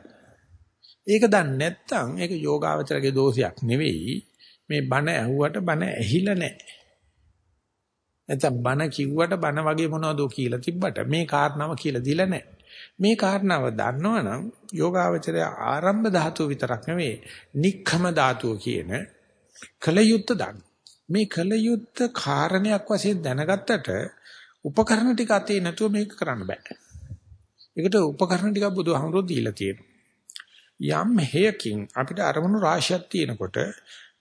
Speaker 1: ඒක දන්නේ නැත්නම් ඒක යෝගාවචරගේ දෝෂයක් නෙවෙයි. මේ බණ ඇහුවට බණ ඇහිලා නැහැ. නැත්නම් බණ කිව්වට බණ වගේ මොනවද කියලා තිබ්බට මේ කාරණාව කියලා දීලා නැහැ. මේ කාරණාව දන්නවනම් යෝගාවචරය ආරම්භ ධාතුව විතරක් නෙවෙයි නික්ඛම ධාතුව කියන කලයුත්ත දන්න. මේ කලයුත්ත කාරණයක් වශයෙන් දැනගත්තට උපකරණ ටික අතේ නැතුව මේක කරන්න බෑ. ඒකට උපකරණ ටිකක් බුදුහාමුදුරුවෝ දීලා තියෙනවා. යම් හේයකින් අපිට අරමුණු රාශියක් තියෙනකොට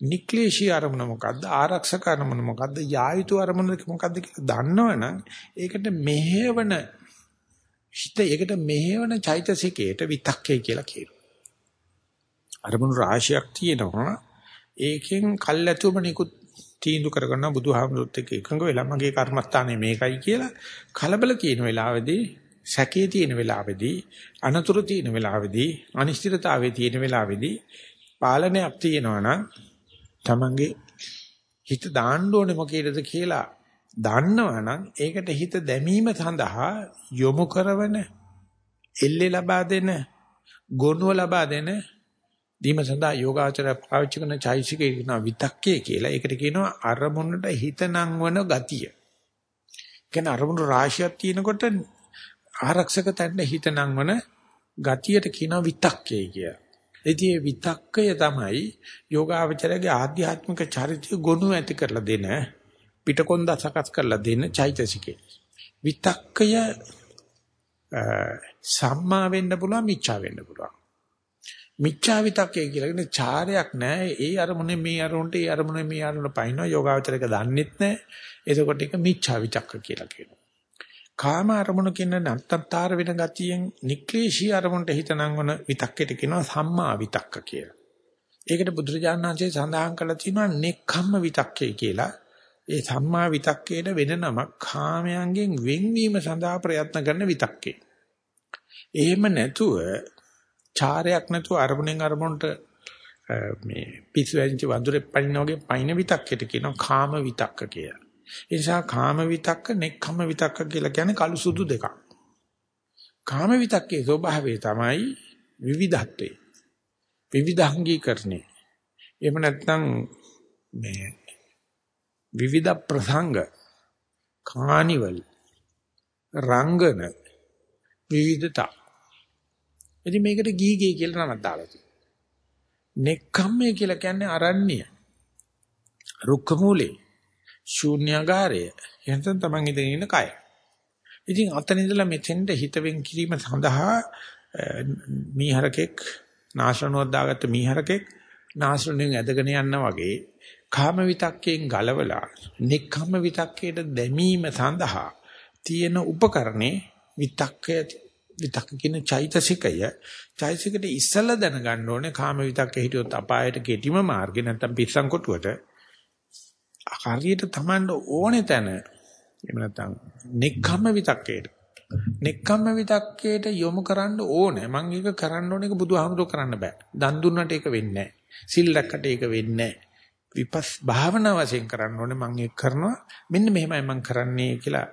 Speaker 1: නික්ලේශී අරමුණ මොකද්ද ආරක්ෂක අරමුණ මොකද්ද යායුතු අරමුණ මොකද්ද කියලා දන්නවනම් ඒකට මෙහෙවන හිත ඒකට මෙහෙවන චෛතසිකයට විතක්කේ කියලා කියනවා. අරමුණු රාශියක් තියෙනවා ඒකෙන් කල්ැතුම නිකුත් තීන්දු කරගන්න බුදුහාමුදුරුත් එක්ක එකඟ වෙලා මගේ කර්මස්ථානේ මේකයි කියලා කලබල තියෙන වෙලාවේදී සැකේ තියෙන වෙලාවේදී අනතුරු තියෙන වෙලාවේදී අනිශ්චිතතාවයේ තියෙන වෙලාවේදී පාලනයක් තියෙනවා නම් තමන්ගේ හිත දාන්න ඕනේ මොකේද කියලා දන්නවනම් ඒකට හිත දැමීම සඳහා යොමු කරවන එල්ලේ ලබා දෙන ගොනුව ලබා දෙන දීම සඳහා යෝගාචරය පාවිච්චි කරන චෛසිකේ කියන විතක්කේ කියලා. ඒකට කියනවා අරමුණට හිත නංවන ගතිය. කියන්නේ අරමුණු රාශියක් තියෙනකොට ආරක්ෂක තැන්න හිත නංවන ගතියට කියනවා විතක්කේ කියලා. ඉතින් මේ විතක්කය තමයි යෝගාචරයේ ආධ්‍යාත්මික චරිතය ගොනු ඇති කරලා දෙන පිටකොන්ද සකස් කරලා දෙන චෛතසිකේ. විතක්කය සම්මා වෙන්න පුළුවන් මිච්ඡා වෙන්න පුළුවන්. මිච්ඡා විතක්කය කියලා කියන්නේ චාරයක් නෑ. ඒ අරමුණේ මේ අරමුණට ඒ අරමුණේ මේ අරමුණ පයින්නවා යෝගාවචරයක දන්නෙත් නෑ. එතකොට ඒක මිච්ඡා විතක්ක කියලා කියනවා. කාම අරමුණ කියන නත්තතර වෙන ගතියෙන් නික්ලේශී අරමුණට හිත නංවන විතක්කයට කියනවා සම්මා විතක්ක කියලා. ඒකට බුදුරජාණන් වහන්සේ සඳහන් කළා තියෙනවා නෙක්ඛම්ම විතක්කේ කියලා. ඒ සම්මා විතක්කේට වෙන නමක් කාමයන්ගෙන් වෙන්වීම සඳහා ප්‍රයත්න කරන විතක්කේ. එහෙම නැතුව චාරයක් නැතුව අරමුණෙන් අරමුණට මේ පිස්සු වැදිච්ච වඳුරේ පනින වගේ පයින් විතක්කේට කියනවා කාම විතක්ක කියලා. ඒ නිසා කාම විතක්ක නෙක්ඛම විතක්ක කියලා කියන්නේ කළු සුදු දෙකක්. කාම විතක්කේ ස්වභාවය තමයි විවිධත්වය. විවිධාංගීකරණය. එහෙම නැත්නම් මේ විවිධ ප්‍රසංග කානිවල් රංගන විවිධතා. ඉතින් මේකට ගීගේ කියලා නමක් දාලා තියෙනවා. නෙක්ඛම්මය කියලා කියන්නේ අරණ්‍ය. රුක්ක මූලේ. ශූන්‍යagaraය. එහෙනම් තමන් ඉඳගෙන ඉන්න කය. ඉතින් අතන ඉඳලා මෙතෙන්ට හිත වෙන් කිරීම සඳහා මීහරකෙක් නාශරණුවක් දාගත්ත මීහරකෙක් නාශරණයෙන් ඇදගෙන යනවා වගේ කාම විතක්කයෙන් ගලවලා නික්කම්ම විතක්කයට දැමීම සඳහා තියෙන උපකරණේ විතක්කය. විතක්ක කියන චෛතසිකය. චෛතසිකට ඉස්සලා දැනගන්න ඕනේ කාම විතක්ක හිටියොත් අපායට කෙටිම මාර්ගේ නැත්තම් පිස්සන් කොටුවට. හරියට Tamand ඕනේ තැන එහෙම නැත්තම් නික්කම්ම විතක්කේට නික්කම්ම විතක්කේට යොමු කරන්න ඕනේ. මම ඒක කරන්න ඕනේ ඒක බුදුහාමුදුර කරන්න බෑ. දන් දුන්නට ඒක වෙන්නේ නැහැ සිල් රැක්කට ඒක වෙන්නේ නැහැ විපස් භාවනා වශයෙන් කරන්න ඕනේ. මම ඒක කරනවා. මෙන්න මෙහෙමයි මම කරන්නේ කියලා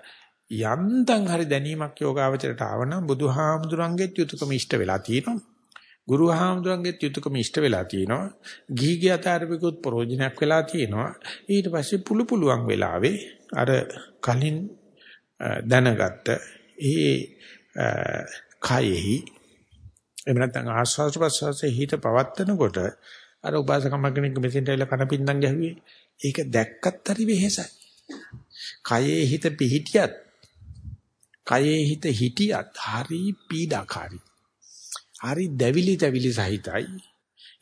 Speaker 1: යන්තම් හරි දැනීමක් යෝගාවචරයට ආවනම් බුදුහාමුදුරන්ගේ යුතුයකම ඉෂ්ට වෙලා තියෙනවා. ගුරුහාමුදුරන්ගේ යුතුයකම ඉෂ්ට වෙලා තියෙනවා. ගිහිගේ අතාරපිකුත් ප්‍රෝජනයක් වෙලා තියෙනවා. ඊට පස්සේ පුළු පුළුවන් වෙලාවේ අර කලින් දැනගත්ත ඒ කයෙහි එහෙම නැත්නම් ආස්වාද ප්‍රසවාසයේ හිත පවත්නකොට අර උපාසකම්ම කෙනෙක් මෙතෙන්ට ඇවිල්ලා කනපින්දම් ගැහුවේ. ඒක දැක්කත් හරි වෙහෙසයි. කයේ හිත පිහිටියත් කයේ හිත හිටියත් හරි පීඩාකාරී. හරි දැවිලි දැවිලි සහිතයි.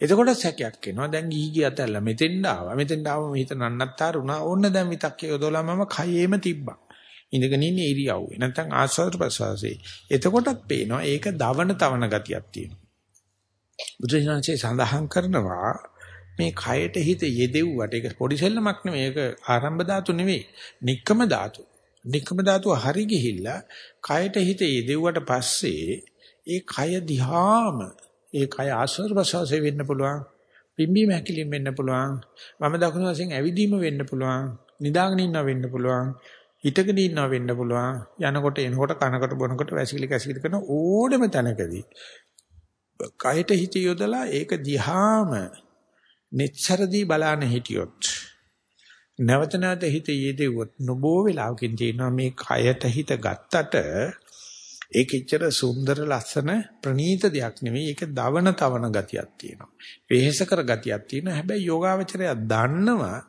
Speaker 1: එතකොට සැකයක් එනවා. දැන් ගිහි ගිය අතල්ලා මෙතෙන්ට ආවා. මෙතෙන්ට ආවම හිත නන්නත්තර වුණා. ඕන්න දැන් විතක් යොදලා මම කයේම තිබ්බා. ඉඳගෙන ඉන්නේ ඉරියව්වේ. නැත්නම් ආස්වාද ප්‍රසවාසයේ. එතකොටත් පේනවා ඒක දවන තවන ගතියක් තියෙනවා. බුදුසසුනේ සඳහන් කරනවා මේ කයට හිත යෙදෙව්වට ඒක පොඩි සෙල්ලමක් නෙමෙයි ඒක ආරම්භ ධාතු නෙමෙයි නික්කම ධාතු. නික්කම ධාතුව හරි ගිහිල්ලා කයට හිත යෙදෙව්වට පස්සේ ඒ කය දිහාම ඒ කය ආශ්‍රව ප්‍රසවාසය වෙන්න පුළුවන් පිම්බීම හැකිලිම වෙන්න පුළුවන් වම දකුණු වශයෙන් ඇවිදීම වෙන්න පුළුවන් නිදාගෙන ඉන්නව වෙන්න පුළුවන් හිටගෙන ඉන්නව වෙන්න පුළුවන් යනකොට එනකොට කනකොට බොනකොට වැසිකිලි කැසිකිලි කරන ඕනෙම තැනකදී කයට හිත යොදලා ඒක දිහාම netසරදී බලන්න හිටියොත් නැවත නැවත හිත යෙදුවොත් නොබෝ වෙලාවකින් තියෙනවා මේ කයට හිත ගත්තට ඒක ඉච්චර සුන්දර ලස්සන ප්‍රණීත දෙයක් නෙවෙයි. ඒක දවන තවන ගතියක් තියෙනවා. වෙහෙස කර ගතියක් තියෙනවා. හැබැයි යෝගාවචරය දන්නවා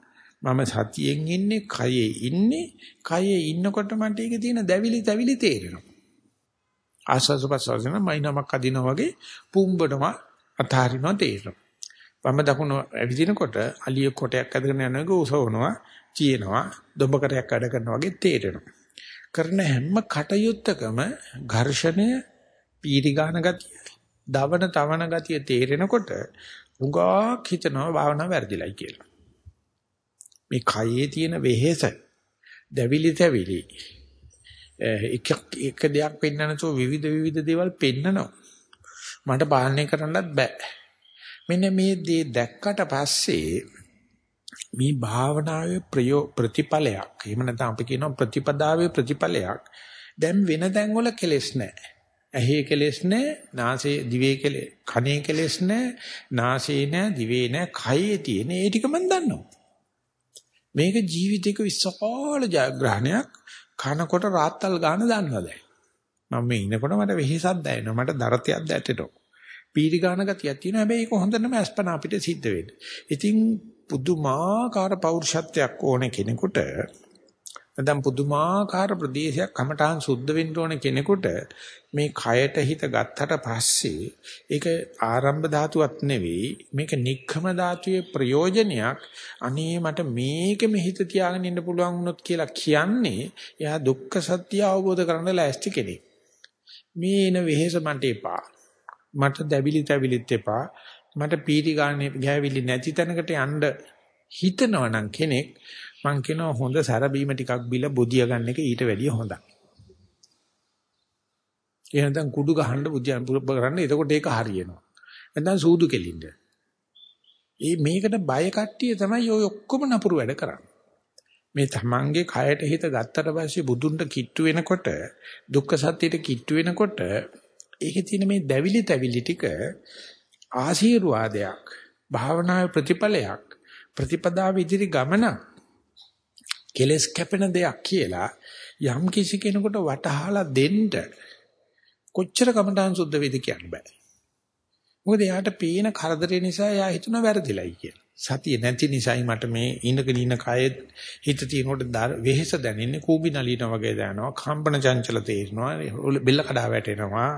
Speaker 1: මම සතියෙන් ඉන්නේ කයේ ඉන්නේ. කයේ ඉන්නකොට මට ඒකේ තියෙන දැවිලි තැවිලි තේරෙනවා. ආස්වාද ප්‍රසවාසන මයින්මක් අදිනවා වගේ පුම්බඩම අතාරිනවා තේරෙනවා. වම දකුණ ඇවිදිනකොට අලිය කොටයක් අදගෙන යනකොට උසවනවා, චියනවා, දොඹකරයක් වැඩ කරනවා වගේ තේරෙනවා. කරන හැම කටයුත්තකම ඝර්ෂණය, පීරිගාන ගතිය, දවන තවන ගතිය තේරෙනකොට උගා හිතනවා භාවනාව වැරදිලයි කියලා. මේ කයේ තියෙන වෙහෙස, දැවිලි තැවිලි එක එක දෙයක් පෙන්වන්න නැතුව විවිධ විවිධ දේවල් පෙන්නනවා. මට පාලනය කරන්නත් බෑ. මෙන්න මේ දේ දැක්කට පස්සේ මේ භාවනාවේ ප්‍රයෝ ප්‍රතිඵලයක්. එහෙම නැත්නම් අපි කියනවා ප්‍රතිපදාවේ ප්‍රතිඵලයක්. දැන් වෙන තැන් වල කෙලෙස් නැහැ. ඇහි කෙලෙස් නැහැ, නාසයේ දිවේ කෙලෙස්, කනේ කෙලෙස් නැහැ, නාසයේ නැහැ, දිවේ නැහැ, කයේ තියෙන ඒ ටික මම දන්නවා. මේක ජීවිතේක විශාල ජයග්‍රහණයක්. කනකොට රාත්තල් ගන්න දන්නවද? මම මේ ඉනකොට මට වෙහෙසක් දැනෙනවා. මට දරතයක් දැටෙනවා. පීරි ගන්න ගතියක් තියෙනවා. හැබැයි ඒක හොඳටම අස්පන අපිට සිද්ධ වෙන්නේ. ඉතින් පුදුමාකාර පෞරුෂත්වයක් ඕන කෙනෙකුට නැත්නම් පුදුමාකාර ප්‍රදේශයක් කමඨාන් සුද්ධ වෙන්න ඕන කෙනෙකුට මේ කයට හිත ගත්තට පස්සේ ඒක ආරම්භ ධාතුවක් නෙවෙයි මේක නික්ඛම ධාතුවේ ප්‍රයෝජනයක්. අනේ මට මේකෙම හිත තියාගෙන ඉන්න පුළුවන් වුණොත් කියලා කියන්නේ එයා දුක්ඛ සත්‍ය අවබෝධ කරගන්න ලෑස්ති කෙනෙක්. මේ එන වෙහෙස මට එපා. මට දැවිලි තැවිලිත් එපා. මට පීටි ගන්න ගෑවිලි නැති තැනකට යන්න හිතනවනම් කෙනෙක් මං කියනවා හොඳ සැරබීම ටිකක් බිල බුදිය ගන්න එක ඊට වැඩිය හොඳයි. එහෙනම් කුඩු ගහන්න බුදියන් පුරප කරන්න එතකොට ඒක හරියනවා. නැත්නම් සූදු කෙලින්ද. ඒ මේකට බය කට්ටිය තමයි ඔය ඔක්කොම නපුරු වැඩ කරන්නේ. මේ තමන්ගේ කයට හිත ගත්තට පස්සේ බුදුන්ට කිට්ටු වෙනකොට දුක්ඛ සත්‍යයට කිට්ටු වෙනකොට ඒකේ තියෙන මේ දැවිලි තැවිලි ටික ආශීර්වාදයක් භාවනාවේ ප්‍රතිඵලයක් ප්‍රතිපදාව ඉදිරි ගමනක් කෙලස් කැපෙන දෙයක් කියලා යම් කිසි කෙනෙකුට වටහලා දෙන්න කොච්චර කමඨාන් සුද්ධ වේද කියන්න බෑ. මොකද එයාට පේන කරදරේ නිසා එයා හිතන වැරදිලයි කියලා. සතිය නැති නිසායි මට මේ ඉනකන ඉන කය හිත තියෙනකොට වෙහෙස දැනෙන්නේ කූඹි නලින වගේ දැනෙනවා කම්පන චංචල තේරෙනවා බෙල්ල කඩා වැටෙනවා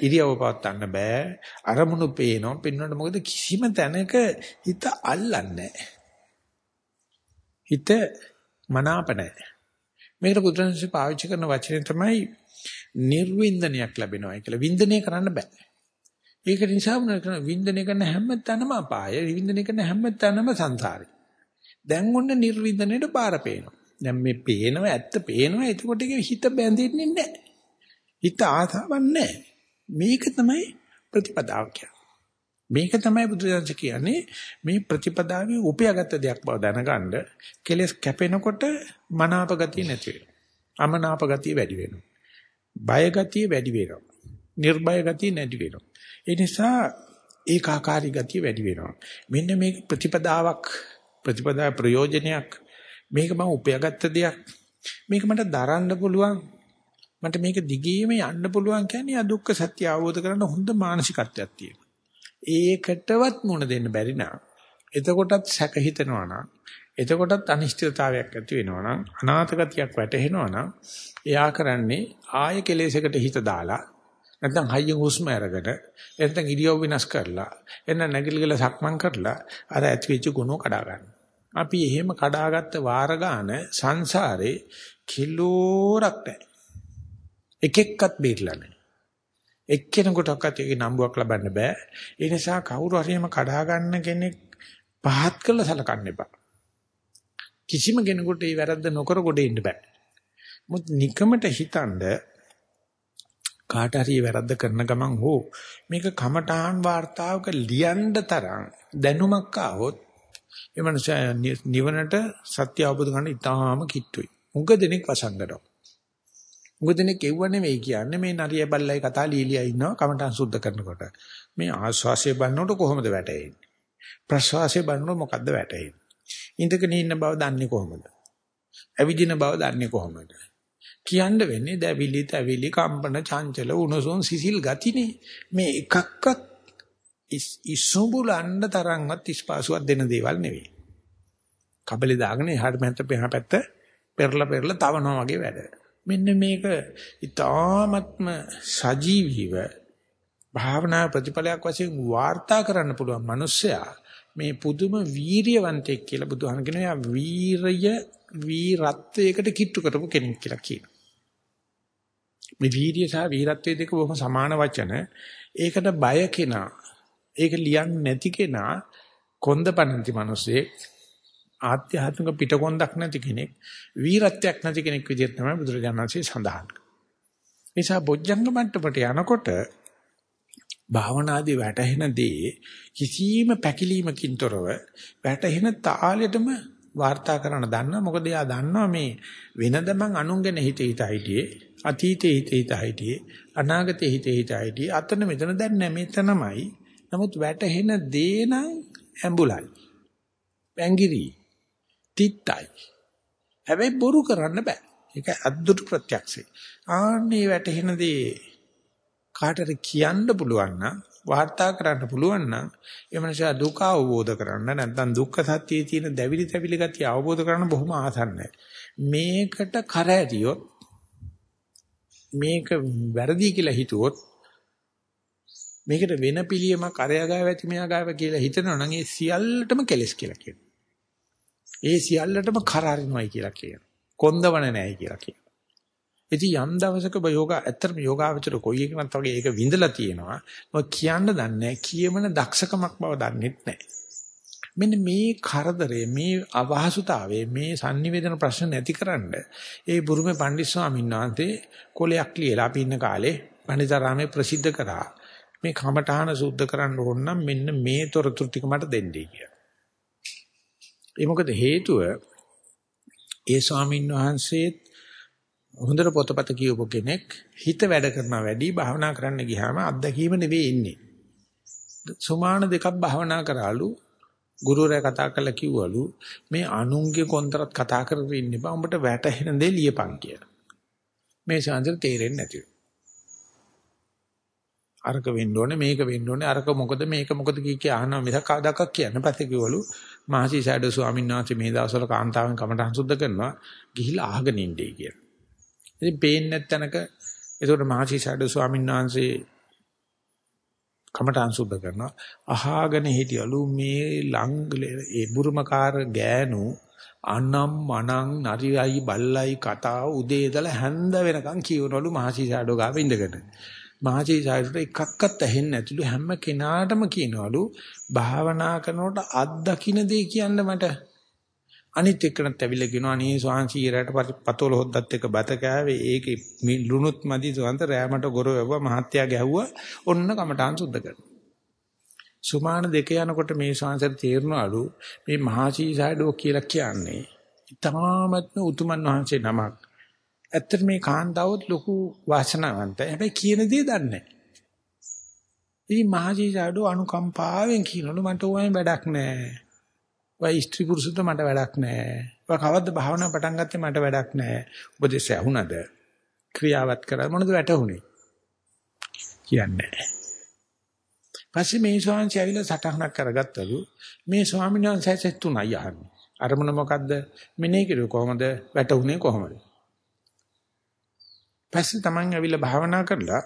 Speaker 1: ඉරියව පවත්වන්න බෑ අරමුණු පේනවා පින්නොට මොකද කිසිම තැනක හිත අල්ලන්නේ හිත මනාප නැහැ මේකට බුදුරජාණන්සේ පාවිච්චි කරන වචනේ තමයි නිර්වින්දනයක් ලැබෙනවා කියලා වින්දනය කරන්න බෑ ඒක නිසා මොනවද කරන වින්දනය කරන හැම තැනම අපාය, වින්දනය කරන හැම තැනම සංසාරේ. දැන් ඔන්න නිර්වින්දනයේට බාර පේනවා. දැන් මේ පේනව ඇත්ත පේනවා. එතකොට ඒක හිත බැඳෙන්නේ නැහැ. හිත ආසාවක් නැහැ. මේක තමයි ප්‍රතිපදාව මේක තමයි බුදුදහම කියන්නේ මේ ප්‍රතිපදාවේ උපයාගත් දෙයක් බව දැනගන්න කෙලස් කැපෙනකොට මනාප ගතිය නැති වෙනවා. අමනාප ගතිය වැඩි වෙනවා. බය ගතිය වැඩි වෙනවා. නිර්භය ගතිය නැති වෙනවා. ඒ නිසා ඒකාකාරී ගතිය වැඩි වෙනවා. මෙන්න මේක ප්‍රතිපදාවක් ප්‍රතිපදා ප්‍රයෝජනයක් මේක මම උපයාගත්ත දෙයක්. මේක මට දරන්න පුළුවන්. මට මේක දිගේම යන්න පුළුවන් කියන්නේ ආ දුක්ඛ සත්‍ය අවබෝධ කරගන්න හොඳ මානසිකත්වයක් තියෙනවා. ඒකටවත් මුණ දෙන්න බැරි නා. එතකොටත් සැක හිතෙනවා නම් එතකොටත් අනිශ්චිතතාවයක් ඇති වෙනවා නම් අනාථ ගතියක් වැටහෙනවා නම් එයා කරන්නේ ආය කෙලෙසකට හිත දාලා නැත්නම් හයියෙන් හුස්ම අරගෙන නැත්නම් ඉරියව් වෙනස් කරලා එන්න නැගිලගල සක්මන් කරලා අර ඇතිවෙච්ච ගුණ කඩා ගන්න. අපි එහෙම කඩාගත්ත වාර ගන්න සංසාරේ කිලෝරක් නැහැ. එක එක්කත් බේරලා නැහැ. එක්කෙනෙකුටවත් ඒකේ නම්බුවක් ලබන්න බෑ. ඒ නිසා කවුරු හරිම කඩා ගන්න කෙනෙක් පහත් කරලා සලකන්න එපා. කිසිම කෙනෙකුට මේ වැරද්ද නොකර ගොඩ එන්න බෑ. මුත් නිකමට හිතනද කාට හරි වැරද්ද කරන ගමන් හෝ මේක කමඨාන් වார்த்தාවක ලියන්න තරම් දැනුමක් ආවොත් ඒ මනුස්සයා නිවනට සත්‍ය අවබෝධ කරගන්න ඉතාම කිට්ටුයි. මුග දෙනෙක් වසංගතව. මුග දෙනෙක් එව්ව නෙවෙයි කියන්නේ මේ නරිය බල්ලයි කතා ලීලියා ඉන්නවා කමඨාන් සුද්ධ කරනකොට. මේ ආස්වාසිය බලනකොට කොහොමද වැටෙන්නේ? ප්‍රසවාසය බලනකොට මොකද්ද වැටෙන්නේ? ඉඳගෙන ඉන්න බව දන්නේ කොහොමද? ඇවිදින බව දන්නේ කොහොමද? කියන්න වෙන්නේ දැවිලි තැවිලි කම්පන චංචල උණුසුම් සිසිල් ගතිනේ මේ එකක්වත් ඉසුඹුලන්න තරම්වත් ඉස්පාසුවක් දෙන දේවල් නෙවෙයි කබලේ දාගෙන එහාට මෙහාට පෙහා පැත්ත පෙරලා පෙරලා තවනවා වගේ වැඩ මෙන්න මේක ඊ타ත්ම සජීවීව භාවනා ප්‍රතිඵලයක් වශයෙන් වාර්තා කරන්න පුළුවන් මිනිස්සයා මේ පුදුම වීරියවන්තයෙක් කියලා බුදුහාම කියනවා. වීරය වීරත්වයකට කිට්ටු කරපු කෙනෙක් කියලා කියනවා. මේ වීර්ය සහ වීරත්වයේ දෙක බොහොම සමාන වචන. ඒකට බය කෙනා, ඒක ලියන්නේ නැති කෙනා කොන්දපණන්ති මිනිස්සේ ආත්‍යහත්මික පිටකොන්දක් නැති කෙනෙක්, වීරත්වයක් නැති කෙනෙක් විදිහට තමයි බුදුරජාණන්සේ සඳහන් නිසා බොජ්ජංග මට්ටමට යනකොට භාවනාදී වැටහෙන දේ කිසියම් පැකිලීමකින් තොරව වැටහෙන තාලෙටම වාර්තා කරන්න දන්නවා. මොකද එයා දන්නවා මේ වෙනද මං අනුන්ගෙන හිත හිත හිටියේ අතීතේ හිත හිත හිටියේ අනාගතේ හිත හිත හිටියේ අතන මෙතන දැන් නැහැ. මෙතනමයි. නමුත් වැටහෙන දේ නම් ඇඹුලයි. පැංගිරි තිත්තයි හැබැයි බොරු කරන්න බෑ ඒක අද්දුට ප්‍රත්‍යක්ෂයි ආන්නේ වැටහෙන දේ කාටද කියන්න පුළුවන් නම් වාර්තා කරන්න පුළුවන් නම් ඒ මනුස්සයා දුක අවබෝධ කරන්න නැත්නම් දුක්ඛ සත්‍යයේ තියෙන දැවිලි තැවිලි ගතිය අවබෝධ කරන්න බොහොම ආසන්නයි. මේකට කර ඇරියොත් මේක වැරදි කියලා හිතුවොත් මේකට වෙන පිළියමක් අරයාගාව ඇති මෙයාගාව කියලා හිතනවා නම් ඒ සියල්ලටම කෙලස් කියලා කියනවා. ඒ සියල්ලටම කරාරිනවයි කියලා කියනවා. කොන්දවන නැහැ කියලා කියනවා. ඉතින් යම් දවසක ඔබ යෝගා ඇත්තටම යෝගාවචර කොයි එකකට වගේ ඒක විඳලා තියෙනවා. මොකද කියන්න දන්නේ කියමන දක්ෂකමක් බව දන්නෙත් නැහැ. මෙන්න මේ කරදරේ මේ අවහසුතාවයේ මේ sannivedana ප්‍රශ්න නැතිකරන්න ඒ බුරුමේ පණ්ඩිත් ස්වාමීන් වහන්සේ කොලයක් ලියලා අපි ඉන්න කාලේ පණිතරාමේ ප්‍රසිද්ධ කරා. මේ කමඨාන සුද්ධ කරන්න ඕන නම් මෙන්න මේ තොරතුරු ටික මට දෙන්නයි කියලා. ඒ මොකද හේතුව ඒ ස්වාමීන් වහන්සේත් හොඳට පොතපත කියවපු කෙනෙක් හිත වැඩ කරන වැඩි භාවනා කරන්න ගියාම අත්දැකීම නෙවෙයි ඉන්නේ. සුමාන දෙකක් භාවනා කරාලු ගුරුවරයා කතා කරලා කිව්වලු මේ අනුන්ගේ කොන්තරත් කතා කරගෙන ඉන්න බා උඹට වැටහෙන දේ ලියපන් කියලා. මේ ශාන්තර තේරෙන්නේ නැතිව. අරක වෙන්න ඕනේ මේක වෙන්න ඕනේ අරක මොකද මේක මොකද කී කිය අහනවා මිසක් කවදාකක් කියන්න පස්සේ කිව්වලු මහසි සයිඩෝ ස්වාමීන් වහන්සේ මේ දවස්වල කාන්තාවෙන් කමටහන් සුද්ධ කරනවා ගිහිලා අහගෙන ඉන්නේ කියලා. ඉතින් පේන්නේ නැත්නක ඒකට මහසි සයිඩෝ ස්වාමීන් වහන්සේ කමටහන් සුද්ධ කරනවා අහගෙන හිටියලු මේ ලං ඒ බුරුමකාර ගෑනු අනම් මනං නරියයි බල්ලයි කතාව උදේ ඉඳලා හැන්ද වෙනකන් කියවනවලු මහසි සයිඩෝ ගාව ඉඳගෙන. මහජී සායුට එකක්වත් ඇහෙන්නේ නැතිලු. හැම කෙනාටම කියනවලු භාවනා කරනකොට අත් දකින්න දෙය කියන්න මට. අනිත් එක්කනත් ඇවිල්ලා කියනවා අනේ ස්වාංශී රැට පතෝල හොද්දත් එක බත කෑවේ. ඒකේ ලුණුත් මදි සුවන්ත රෑමට ගොර වැවුවා මහත්යා ගැහුවා. ඔන්න කමටහන් සුද්ධ කරනවා. සුමාන දෙක යනකොට මේ ස්වාංශර තේරනවලු මේ මහසී සායඩෝ කියලා කියන්නේ ඊ타මත්ම උතුමන් වහන්සේ නමක්. ඇත්තට මේ කාන්තාවොත් ලොකු වාසනාවන්තයි. හැබැයි කියන දේ දන්නේ නැහැ. ඉතින් මහජීජාඩෝ අනුකම්පාවෙන් කියනලු මට ඕවයි වැඩක් නැහැ. ඔය ස්ත්‍රී පුරුෂුත් මට වැඩක් නැහැ. ඔය කවද්ද භාවනා පටන් ගත්තේ මට වැඩක් නැහැ. උපදේශ ඇහුණද? ක්‍රියාවත් කරා මොනද වැටුනේ? කියන්නේ. පස්සේ මේ ස්වාමීන් ඇවිල්ලා සටහනක් කරගත්තලු. මේ ස්වාමීන් වහන්සේ තුනයි අහන්නේ. අරමුණ මොකද්ද? මෙනේ කිරුව කොහමද? වැටුනේ කොහමද? පස්සේ Taman ඇවිල්ලා භාවනා කරලා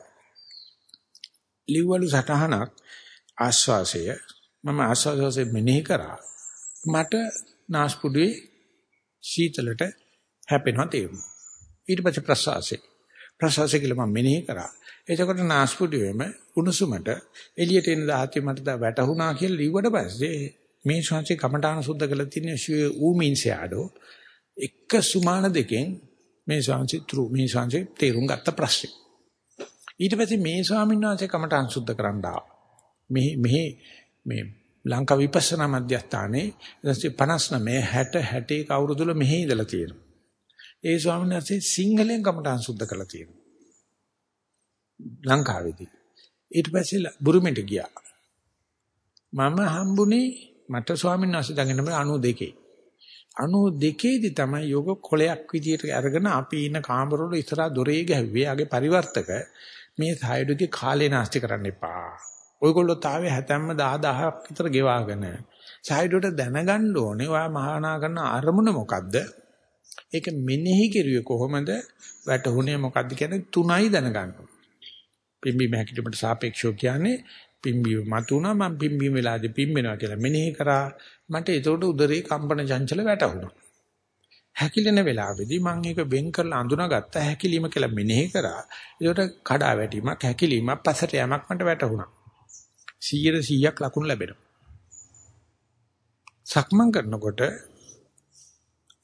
Speaker 1: ලිව්වලු සටහනක් ආස්වාසය මම ආස්වාසය මෙනෙහි කරා. මට නාස්පුඩුවේ සීතලට හැපෙනවා තේරුණා ඊට පස්සේ ප්‍රසවාසය ප්‍රසවාසය කියලා මම මෙනෙහි කරා. එතකොට නාස්පුඩුවේම උණුසුමට එළියට එන දහතිය මට වැටහුණා කියලා ලිව්වට පස්සේ මේ ශාන්සේ කමඨාන සුද්ධ කරලා තියෙන ෂුවේ ඌ මින්සයාඩෝ එක සුමාන දෙකෙන් මේ ශාන්සි තුරු මේ ශාන්සි තේරුම් ගත්ත ප්‍රශ්නේ. ඊට පස්සේ මේ ස්වාමීන් වහන්සේ කමටහන් සුද්ධ කරන්න ආවා. මේ මේ මේ ලංකා විපස්සනා මධ්‍යස්ථානයේ ඊටසේ 59 60 61 අවුරුදුල මෙහි ඉඳලා තියෙනවා. ඒ ස්වාමීන් වහන්සේ සිංහලෙන් කමටහන් සුද්ධ කරලා තියෙනවා. ලංකාවේදී. ඊට පස්සේ බුරුමෙට ගියා. මම හම්බුනේ මට ස්වාමීන් වහන්සේ දඟන 92. 92 දී තමයි යෝග කොලයක් විදියට අරගෙන අපි ඉන්න කාමරවල ඉස්සරහා දොරේ ගැහුවේ. ආගේ පරිවර්තක මේ සායඩුගේ කාලේ නාස්ති කරන්න එපා. ඔයගොල්ලෝ තාවේ හැතැම්ම 10000ක් විතර ගෙවාගෙන. සායඩුවට දැනගන්න ඕනේ ඔයා මහානා කරන අරමුණ මොකද්ද? ඒක මෙනෙහි කෙරුවේ කොහොමද? වැටුනේ මොකද්ද කියන්නේ තුනයි දැනගන්න. පිම්බි මහකිටමට සාපේක්ෂව කියන්නේ පිම්බීම මතුණා මම පිම්බීම වෙලාදී පිම්බෙනවා කියලා මෙනෙහි කරා. මට ඒතකොට උදරේ කම්පන චංචල වැටුණා හැකිලෙන වෙලාවේදී මම ඒක වෙන් කරලා අඳුනාගත්ත. හැකිලිම කියලා මෙනෙහි කරා. ඒකට කඩා වැටීමක් හැකිලිමක් පසට යamak මට වැටුණා 100 100ක් ලකුණු ලැබෙනවා. සක්මන් කරනකොට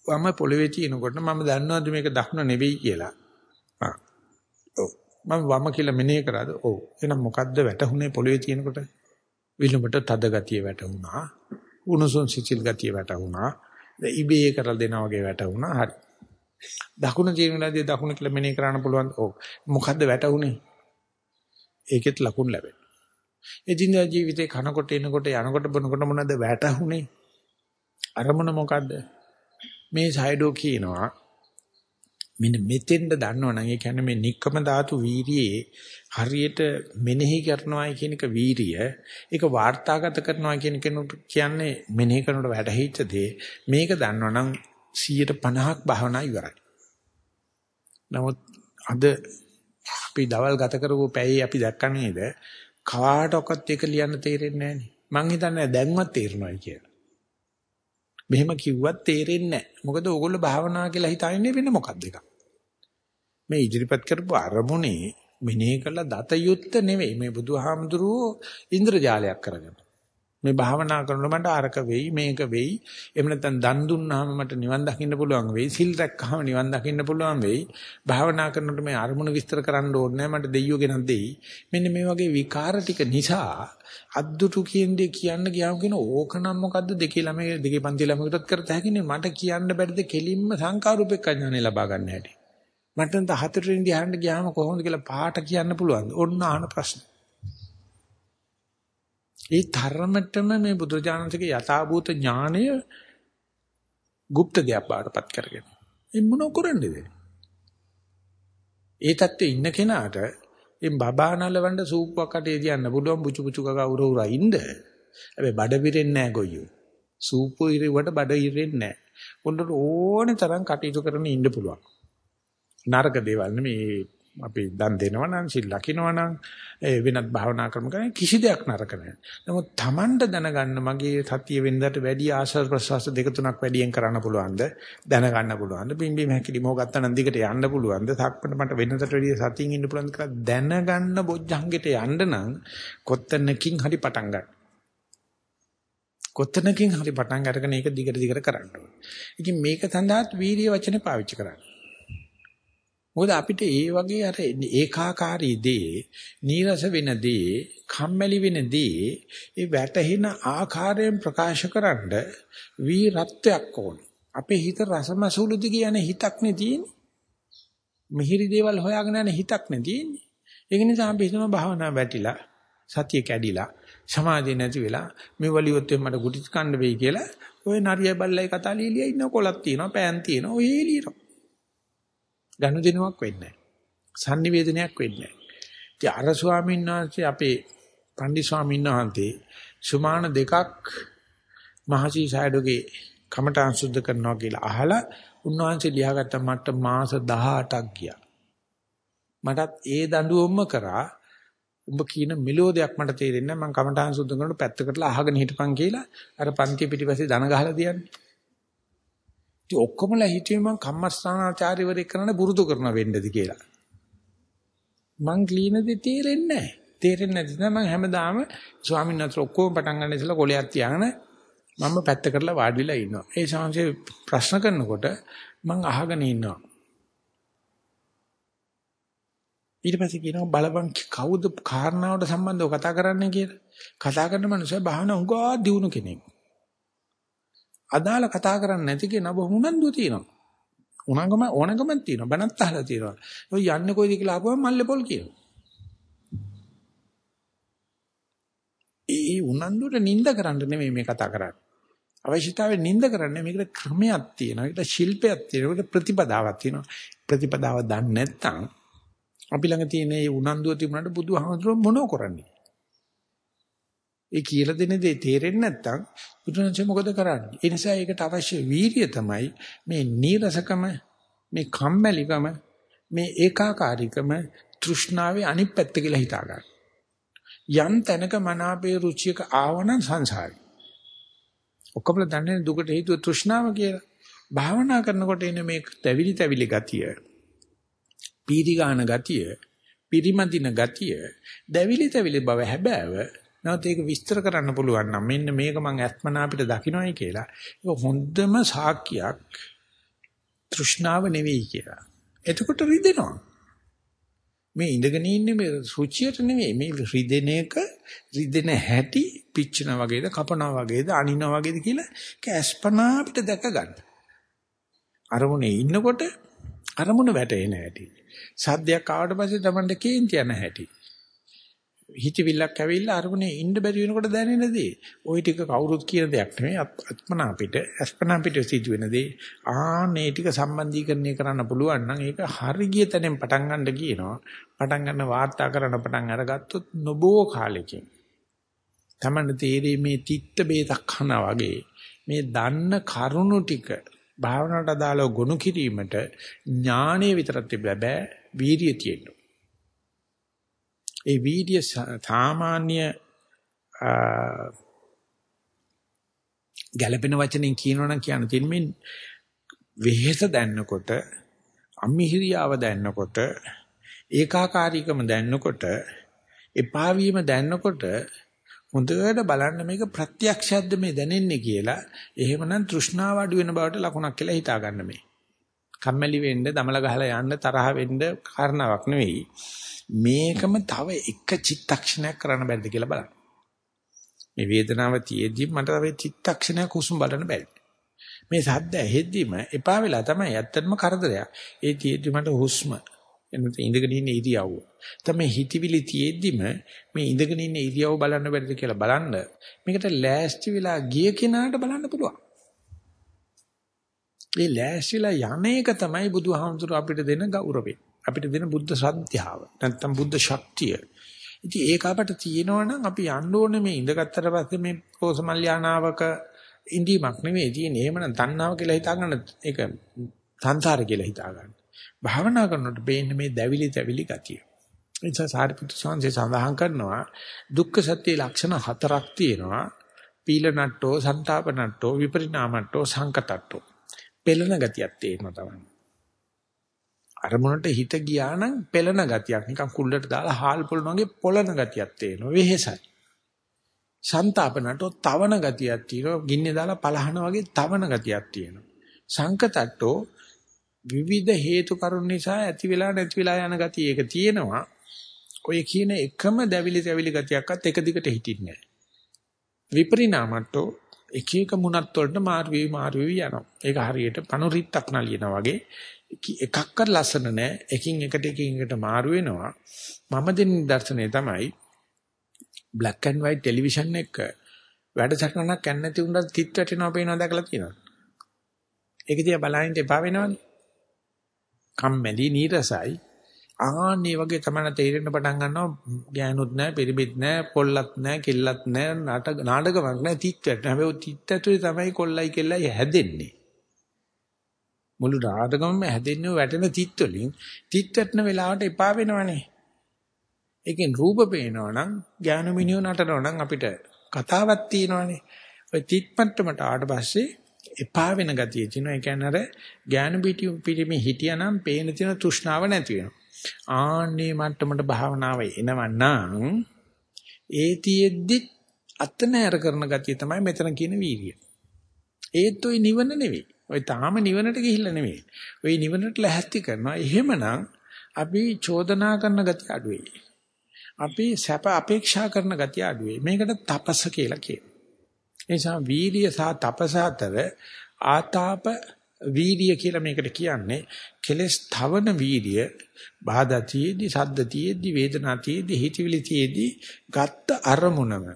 Speaker 1: වම පොළවේ තියෙනකොට මම දන්නවද මේක දකුණ නෙවෙයි කියලා? මම වම කියලා මෙනෙහි කරාද? ඔව්. එහෙනම් මොකද්ද වැටුනේ පොළවේ තියෙනකොට? විලුඹට තද ගතිය වැටුණා. උණුසුම් සිසිල් ගතිය වැටුණා. ඉබේ කරලා දෙනා වගේ වැටුණා. හරි. දකුණ ජීවනදී දකුණ කියලා මෙනෙහි කරන්න පුළුවන්. ඔව්. මොකද්ද වැටුනේ? ඒකෙත් ලකුණු ලැබෙනවා. එදිනදා ජීවිතේ කනකොට එනකොට යනකොට බොනකොට මොනවද වැටුනේ? අරමුණ මොකද්ද? මේ සයිඩෝ කියනවා මෙන්න මෙතෙන්ද දන්නවනම් ඒ කියන්නේ මේ නික්කම ධාතු වීරියේ හරියට මෙනෙහි කරනවායි කියන එක වීරිය ඒක වාර්තාගත කරනවා කියන කෙනෙකුට කියන්නේ මෙනෙහි කරනකොට වැටහිච්ච දේ මේක දන්නවනම් 150ක් භාවනා ඉවරයි. නමුත් අද අපි දවල් ගත කරපු පැයේ අපි දැක්ක නේද කාටවත් ඒක ලියන්න තේරෙන්නේ නැහැ නේ. මං හිතන්නේ දැන්වත් තේරෙනවායි කියලා. මෙහෙම කිව්වත් තේරෙන්නේ නැහැ. මොකද ඕගොල්ලෝ භාවනා කියලා හිතන්නේ වෙන මොකක්ද එකක්. මේ ඉදිරිපත් කරපු අරමුණේ මෙනෙහි කළ දත යුත්ත නෙවෙයි මේ බුදුහාමුදුරුවෝ ඉන්ද්‍රජාලයක් කරගෙන. මේ භාවනා කරනකොට මට අරක වෙයි මේක වෙයි. එහෙම නැත්නම් දන් දුන්නාම මට නිවන් දකින්න පුළුවන් වෙයි. සිල් රැක්කහම නිවන් දකින්න පුළුවන් වෙයි. භාවනා කරනකොට මේ අරමුණ විස්තර කරන්න ඕනේ මට දෙයියෝ ගෙනත් දෙයි. මෙන්න මේ වගේ විකාර ටික නිසා අද්දුටු කියන්නේ කියන්න ගියාම කියන ඕකනම් මොකද්ද? දෙකේ ළමයි දෙකේ පන්ති ළමයකටත් කරත හැකිනේ මට කියන්න බැරිද කෙලින්ම සංකාරූපෙක් අඥානෙ ලබා ගන්න හැටි. මට නම් හතරෙන් ධ්‍යානෙට ගියාම කොහොමද කියලා පාට කියන්න පුළුවන්. ඔන්න අහන ප්‍රශ්න. ඒ ධර්මතම මේ බුදුජානකගේ යථාභූත ඥානය গুপ্ত දෙයක් බාටපත් කරගෙන. ඒ මොන කරන්නේද? ඒ තත්ත්වේ ඉන්න කෙනාට එම් බබා නලවන්න සූප්පක් අටේ තියන්න පුළුවන් බුචු බුචු කකා උර උර ඉන්න. හැබැයි බඩ පිරෙන්නේ නැහැ ගොයියෝ. සූපු ඉරවට බඩ ඉරෙන්නේ නැහැ. උන්ට ඕනේ තරම් කටයුතු කරන්න ඉන්න පුළුවන්. නරක දේවල් නෙමේ අපි දන් දෙනවා නම් සිල් ලකිනවා නම් ඒ වෙනත් භාවනා ක්‍රම කරන කිසි දෙයක් නරක නැහැ. නමුත් Tamanට දැනගන්න මගේ සතිය වෙනදට වැඩි ආශස් ප්‍රසවාස දෙක තුනක් වැඩියෙන් කරන්න පුළුවන්ද? දැනගන්න පුළුවන්ද? පිම්බි මහැකිලි මොහ ගත්තා නම් දිගට යන්න පුළුවන්ද? සක්මණ මට වෙනදට වැඩිය සතියින් ඉන්න පුළුවන්ද කියලා දැනගන්න බොජ්ජංගෙට යන්න නම් කොත්තනකින් හරි පටන් ගන්න. කොත්තනකින් හරි පටන් අරගෙන ඒක දිගට දිගට කරන්න ඕනේ. ඉතින් මේක සඳහාත් වීර්ය වචනේ පාවිච්චි කරන්න. මොකද අපිට ඒ වගේ අර ඒකාකාරී දේ, නීරස වෙන දේ, කම්මැලි වෙන දේ, ඒ වැටහෙන ආකාරයෙන් ප්‍රකාශකරනද වීරත්වයක් ඕනේ. අපේ හිත රසමසූලුදි කියන හිතක් නේ තියෙන්නේ. මිහිරි දේවල් හොයාගෙන යන හිතක් නේ තියෙන්නේ. ඒක නිසා අපි හිතන භාවනා වැටිලා, සතිය කැඩිලා, සමාධිය නැති වෙලා මේ වලියොත් මට ගුටි කන්න වෙයි කියලා ඔය නරිය බල්ලයි කතා ලියලිය ඉන්න කොලක් තියෙනවා, පෑන් තියෙනවා, ඔය එළියට. ගනුදෙනුවක් වෙන්නේ නැහැ. sannivedanayak වෙන්නේ නැහැ. ඉතින් අර ස්වාමීන් වහන්සේ අපේ පන්දි ස්වාමීන් වහන්සේ සුමාන දෙකක් මහසි සයඩෝගේ කමඨාන් සුද්ධ කරනවා කියලා අහලා උන්වහන්සේ ලියාගත්ත මට මාස 18ක් ගියා. මටත් ඒ දඬුවම්ම කරා උඹ කියන මෙලෝඩියක් මට තේරෙන්නේ නැහැ මම කමඨාන් සුද්ධ කරනකොට පැත්තකටලා අහගෙන හිටපන් කියලා අර පන්ති පිටිපස්සේ දන ගහලා තියන්නේ. ඉතින් ඔක්කොමලා හිතුවේ මං කම්මස්ථානාචාර්යවරයෙක් කරන්න පුරුදු කරන වෙන්නද කියලා. මං ක්ලීනද තේරෙන්නේ නැහැ. තේරෙන්නේ නැති නිසා මං හැමදාම ස්වාමීන් වහන්සේ ඔක්කොම පටන් ගන්න ඉස්සලා කොලයක් තියාගෙන මම පැත්ත කරලා වාඩි වෙලා ඉන්නවා. ඒ ශාංශේ ප්‍රශ්න කරනකොට මං අහගෙන ඉන්නවා. ඊට පස්සේ කියනවා බලපන් කවුද කාරණාවට සම්බන්ධව කතා කරන්නේ කියලා. කතා කරන මනුස්සයා භාවනා උගා දියුණු කෙනෙක්. අදාළ කතා කරන්නේ නැති කෙනා බොහොම උනන්දුව තියෙනවා. උනංගම ඕනගමක් තියෙනවා. බණත් අහලා තියෙනවා. ඔය යන්නේ කොයිද කියලා අහපුවම මල්ලේ පොල් කියනවා. ඒ උනන්දුවට නිඳ කරන්න නෙමෙයි මේ කතා කරන්නේ. අවශ්‍යතාවය නිඳ කරන්නේ මේකට ක්‍රමයක් තියෙනවා. ඒකට ශිල්පයක් තියෙනවා. ඒකට ප්‍රතිපදාවක් තියෙනවා. ප්‍රතිපදාව දන්නේ නැත්නම් අපි ළඟ තියෙන මේ උනන්දුව තිබුණාට බුදුහාමුදුරුවෝ මොනෝ කරන්නේ? ඒ කියලා දෙන දේ තේරෙන්නේ නැත්නම් බුදුරජාණන් මොකද කරන්නේ? ඒ නිසා ඒකට අවශ්‍ය වීරිය තමයි මේ නීරසකම, මේ කම්මැලිකම, මේ ඒකාකාරීකම තෘෂ්ණාවේ අනිත් පැත්ත කියලා හිතා ගන්න. යම් තැනක මනාපේ රුචියක ආවනම් සංසාරي. ඔක්කොම දන්නේ දුකට හේතුව තෘෂ්ණාව කියලා. භාවනා කරනකොට එන මේ තැවිලි තැවිලි ගතිය, පීරි ගන්න ගතිය, පිරිමදින ගතිය, දැවිලි තැවිලි බව හැබෑව නැවත ඒක විස්තර කරන්න පුළුවන් නම් මෙන්න මේක මම අත්මනා අපිට දකින්නයි කියලා. ඒක හොඳම සාක්කියක් තෘෂ්ණාව නෙවෙයි කියලා. එතකොට රිදෙනවා. මේ ඉඳගෙන ඉන්නේ මේ රුචියට නෙවෙයි මේ රිදෙන එක රිදෙන හැටි පිච්චන වගේද කපනවා වගේද අනිනවා වගේද කියලා කැස්පනා අපිට දැක ගන්න. අරමුණේ ඉන්නකොට අරමුණ වැටෙන හැටි. සද්දයක් ආවට පස්සේ Tamande කේන්ති යන හැටි. හිතවිල්ලක් ඇවිල්ලා අරමුණේ ඉන්න බැරි වෙනකොට දැනෙන දේ. ওই ටික කවුරුත් කියන දෙයක් නෙමෙයි අත්මනා අපිට අස්පනා අපිට සිදුවෙන දේ. ආනේ ටික සම්බන්ධීකරණය කරන්න පුළුවන් නම් ඒක හරි ගිය තැනින් පටන් ගන්න කියනවා. පටන් ගන්න වාර්තා කරන පටන් අරගත්තොත් නොබෝ කාලෙකින් තමන්න තේරෙන්නේ මේ තිත්ත බේතක් කනවා වගේ මේ දන්න කරුණු ටික භාවනාවට අදාළව ගොනු කිරීමට ඥාණය විතරක් තිබ්බ බෑ වීර්යය තියෙනවා. ඒ වීර්ය සාමාන්‍ය ගැළපෙන වචනෙන් කියනවනම් කියන්න තියෙන්නේ වෙහෙස දැන්නකොට අමිහිරියාව දැන්නකොට ඒකාකාරීකම දැන්නකොට එපා වීම දැන්නකොට හොඳට බලන්න මේක ප්‍රත්‍යක්ෂයක්ද මේ දැනෙන්නේ කියලා. එහෙමනම් තෘෂ්ණාව අඩු වෙන බවට ලකුණක් කියලා හිතා ගන්න මේ. කම්මැලි වෙන්න දමල ගහලා යන්න තරහ වෙන්න කාරණාවක් නෙවෙයි මේකම තව එක චිත්තක්ෂණයක් කරන්න බැරිද කියලා බලන්න. මේ වේදනාව තියේදී මට තව චිත්තක්ෂණයක් හුස්ම බලන්න බැරි. මේ සද්ද ඇහෙද්දිම එපා වෙලා තමයි ඇත්තටම කරදරයක්. ඒ තියේදී මට හුස්ම එනත ඉඳගෙන ඉන්න ඉරියව්ව. තමයි හිතවිලි තියෙද්දිම මේ ඉඳගෙන ඉන්න ඉරියව්ව බලන්න බැරිද කියලා බලන්න මේකට ලෑස්ති වෙලා ගිය කෙනාට බලන්න පුළුවන්. මේ ලෑස්තිලා යන එක තමයි බුදුහාමුදුර අපිට දෙන ගෞරවය. අපිට දෙන බුද්ධ ශ්‍රද්ධාව. නැත්තම් බුද්ධ ශක්තිය. ඉතින් ඒක අපට තියෙනවනම් අපි යන්න ඕනේ මේ ඉඳගත්තට පස්සේ මේ පෝසමල්යානාවක ඉඳීමක් නෙවෙයි තියෙන්නේ. එහෙමනම් තණ්හාව කියලා හිතා ගන්න ඒක සංසාර කියලා හිතා ගන්න. භාවනා කරනකොට බේන්නේ මේ දැවිලි දැවිලි ගතිය. ඒ නිසා සාරිපුත්‍ර සංසේ සඳහන් කරනවා දුක්ඛ සත්‍ය ලක්ෂණ හතරක් තියෙනවා. පීල නට්ටෝ, සන්තාප නට්ටෝ, විපරිණාමට්ටෝ, සංකතට්ටෝ. පෙළෙන ගතියක් තියෙනවා තමයි. අරමුණට හිත ගියා නම් පෙළෙන ගතියක් නිකන් කුල්ලට දාලා හාල් පොළන වගේ පොළන ගතියක් තියෙනවා. වෙහෙසයි. සන්තාපනට තවන ගතියක් තියෙනවා. ගින්නේ දාලා පලහන වගේ තවන ගතියක් තියෙනවා. සංකතට්ටෝ විවිධ හේතු කරුණු නිසා ඇති වෙලා නැති වෙලා යන ගතිය ඒක තියෙනවා. ඔය කියන එකම දැවිලි දැවිලි ගතියක්වත් එක දිගට හිටින්නේ නැහැ. විපරිණාමට්ටෝ එක එක මුණත් වලට මාරු වෙවි මාරු වෙවි යනවා. ඒක හරියට පනුරිත්තක් නලියනා වගේ එකක්වත් ලස්සන නැහැ. එකින් එකට එකින් එකට මාරු වෙනවා. මම දෙන දර්ශනය තමයි black and white ටෙලිවිෂන් එක වැඩසටහනක් කන්න නැති උන්ට තිත් වැටෙනවා පේනවා දැකලා තියෙනවා. ඒක දිහා බලහින්ට එපා වෙනවනේ. කම්මැලි නීරසයි. ආන්නේ වගේ තමයි තේරෙන්න පටන් ගන්නවා ගෑනුත් නැහැ පිරිමිත් නැහැ කොල්ලත් නැහැ කෙල්ලත් නැහැ නාටක නාටකමක් නැහැ තිත් වැටෙනවා. හැබැයි තිත් ඇතුලේ තමයි කොල්ලයි කෙල්ලයි හැදෙන්නේ. මුළු රාදගමම හැදෙන්නේ වැටෙන තිත් වලින් තිත් වැටෙන වෙලාවට එපා වෙනවනේ. ඒකෙන් රූප පේනවනම් ඥාන මිනිහෝ නටනවනම් අපිට කතාවක් තියෙනවනේ. ඔය තිත් මට්ටමට ආවට පස්සේ එපා වෙන ගතිය තියෙනවා. ඒ කියන්නේ අර ඥාන පිටි පිටිමේ හිටියානම් පේන තියෙන තෘෂ්ණාව නැති වෙනවා. ආන්නේ මට්ටමට භාවනාව එනවනම් ඒතියෙද්දි අත්නෑර කරන ගතිය තමයි මෙතන කියන වීර්යය. ඒත් ඔය නිවන නෙවෙයි. ඔය තාම නිවනට ගිහිල්ලා නෙමෙයි. ඔය නිවනට ලැහැත්ති කරනවා. එහෙමනම් අපි චෝදනා කරන ගතිය අඩුවේ. අපි සැප අපේක්ෂා කරන ගතිය අඩුවේ. මේකට තපස කියලා කියනවා. ඒ නිසා වීර්ය සහ තපස අතර ආතාප වීර්ය කියලා මේකට කියන්නේ කෙලස් තවන වීර්ය බාධාතියෙදි සද්දතියෙදි වේදනාතියෙදි හිතවිලිතියෙදි ගත්ත අරමුණම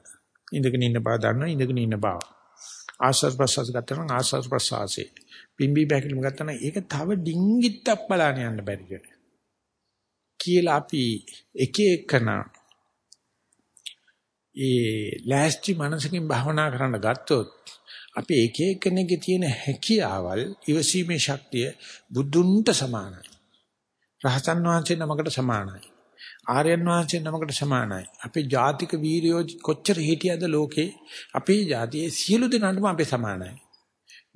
Speaker 1: ඉඳගෙන ඉන්න බව දන්නවා ඉඳගෙන ඉන්න බව. ආස්වාද ප්‍රසවාස ගත්තා නම් ආස්වාද ප්‍රසවාසයේ. පිම්බි බැකිලිම ගත්තා නම් ඒක තව ඩිංගිත්තක් බලන්න යන්න බැරිද කියලා අපි එක එකන ඒ ලෑස්ති මනසකින් භවනා කරන්න ගත්තොත් අපි එක එක්කෙනෙක්ගේ තියෙන හැකියාවල් ඉවසීමේ ශක්තිය බුදුන්ට සමානයි. රහතන් වහන්සේ නමකට සමානයි. ආර්යයන් වහන්සේ නමකට සමානයි. අපේ ජාතික වීරයෝ කොච්චර හිටියද ලෝකේ අපේ ජාතියේ සියලු දෙනාටම අපි සමානයි.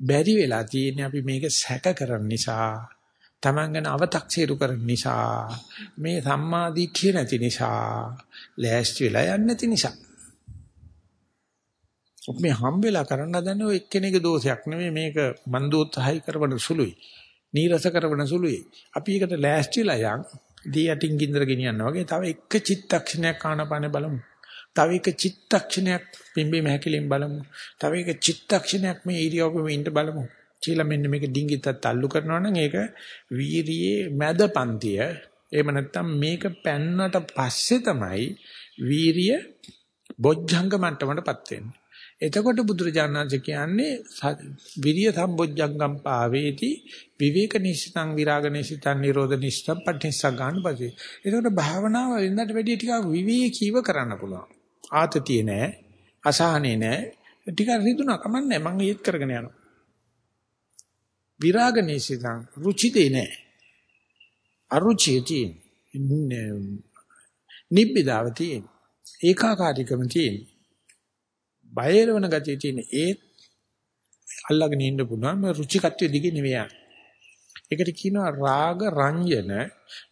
Speaker 1: බැරි වෙලා තියෙන්නේ අපි මේක සැක කරන නිසා, Taman ගැන අව탁සීරු කරන නිසා, මේ සම්මා දිට්ඨිය නැති නිසා, ලෑස්ති වෙලා යන්නේ නැති නිසා. මේ හම්බෙලා කරන්න හදන්නේ ඔය එක්කෙනෙකුගේ දෝෂයක් නෙමෙයි මේක මන් දෝත්සහයි කරවන සුළුයි. නීරස කරවන සුළුයි. අපි ඒකට ලෑස්තිලා යන් දී යටින් ගින්දර ගෙනියනවා වගේ තව එක චිත්තක්ෂණයක් ආනපානේ බලමු. තව එක චිත්තක්ෂණයක් පිම්බීම හැකිලින් බලමු. තව එක චිත්තක්ෂණයක් මේ ඉරියව්වෙම ඉන්න බලමු. කියලා මෙන්න මේක ඩිංගිත්තත් අල්ලු කරනවා නම් ඒක වීරියේ මැද පන්තිය. එහෙම නැත්නම් මේක පැන්නට පස්සේ තමයි වීරිය බොජ්ජංග මට්ටමටපත් වෙන්නේ. එතකොට බුදුරජාණන්සේ කියන්නේ විරිය සම්බොජ්ජංගම් පාවේති විවේක නිසිතං විරාග නිසිතං නිරෝධ නිසිතං පටිච්ච ගන්න පස්සේ. එතකොට භාවනාව වෙනදට වැඩිය ටිකක් විවේකීව කරන්න පුළුවන්. ආතතිය නෑ, අසහනේ නෑ. ටිකක් රිදුනා කමන්නේ මම ඒත් කරගෙන යනවා. විරාග නිසිතං රුචිතේ නෑ. අරුචිය තියෙන. නිබ්බිදාව තියෙන. ඒකාකාරීකම තියෙන. බයරවන ගතිය තියෙන ඒ අල්ලගෙන ඉන්න පුළුවන් මේ රුචිකත්වයේ දිගේ නෙවෙයි ඒකට කියනවා රාග රංජන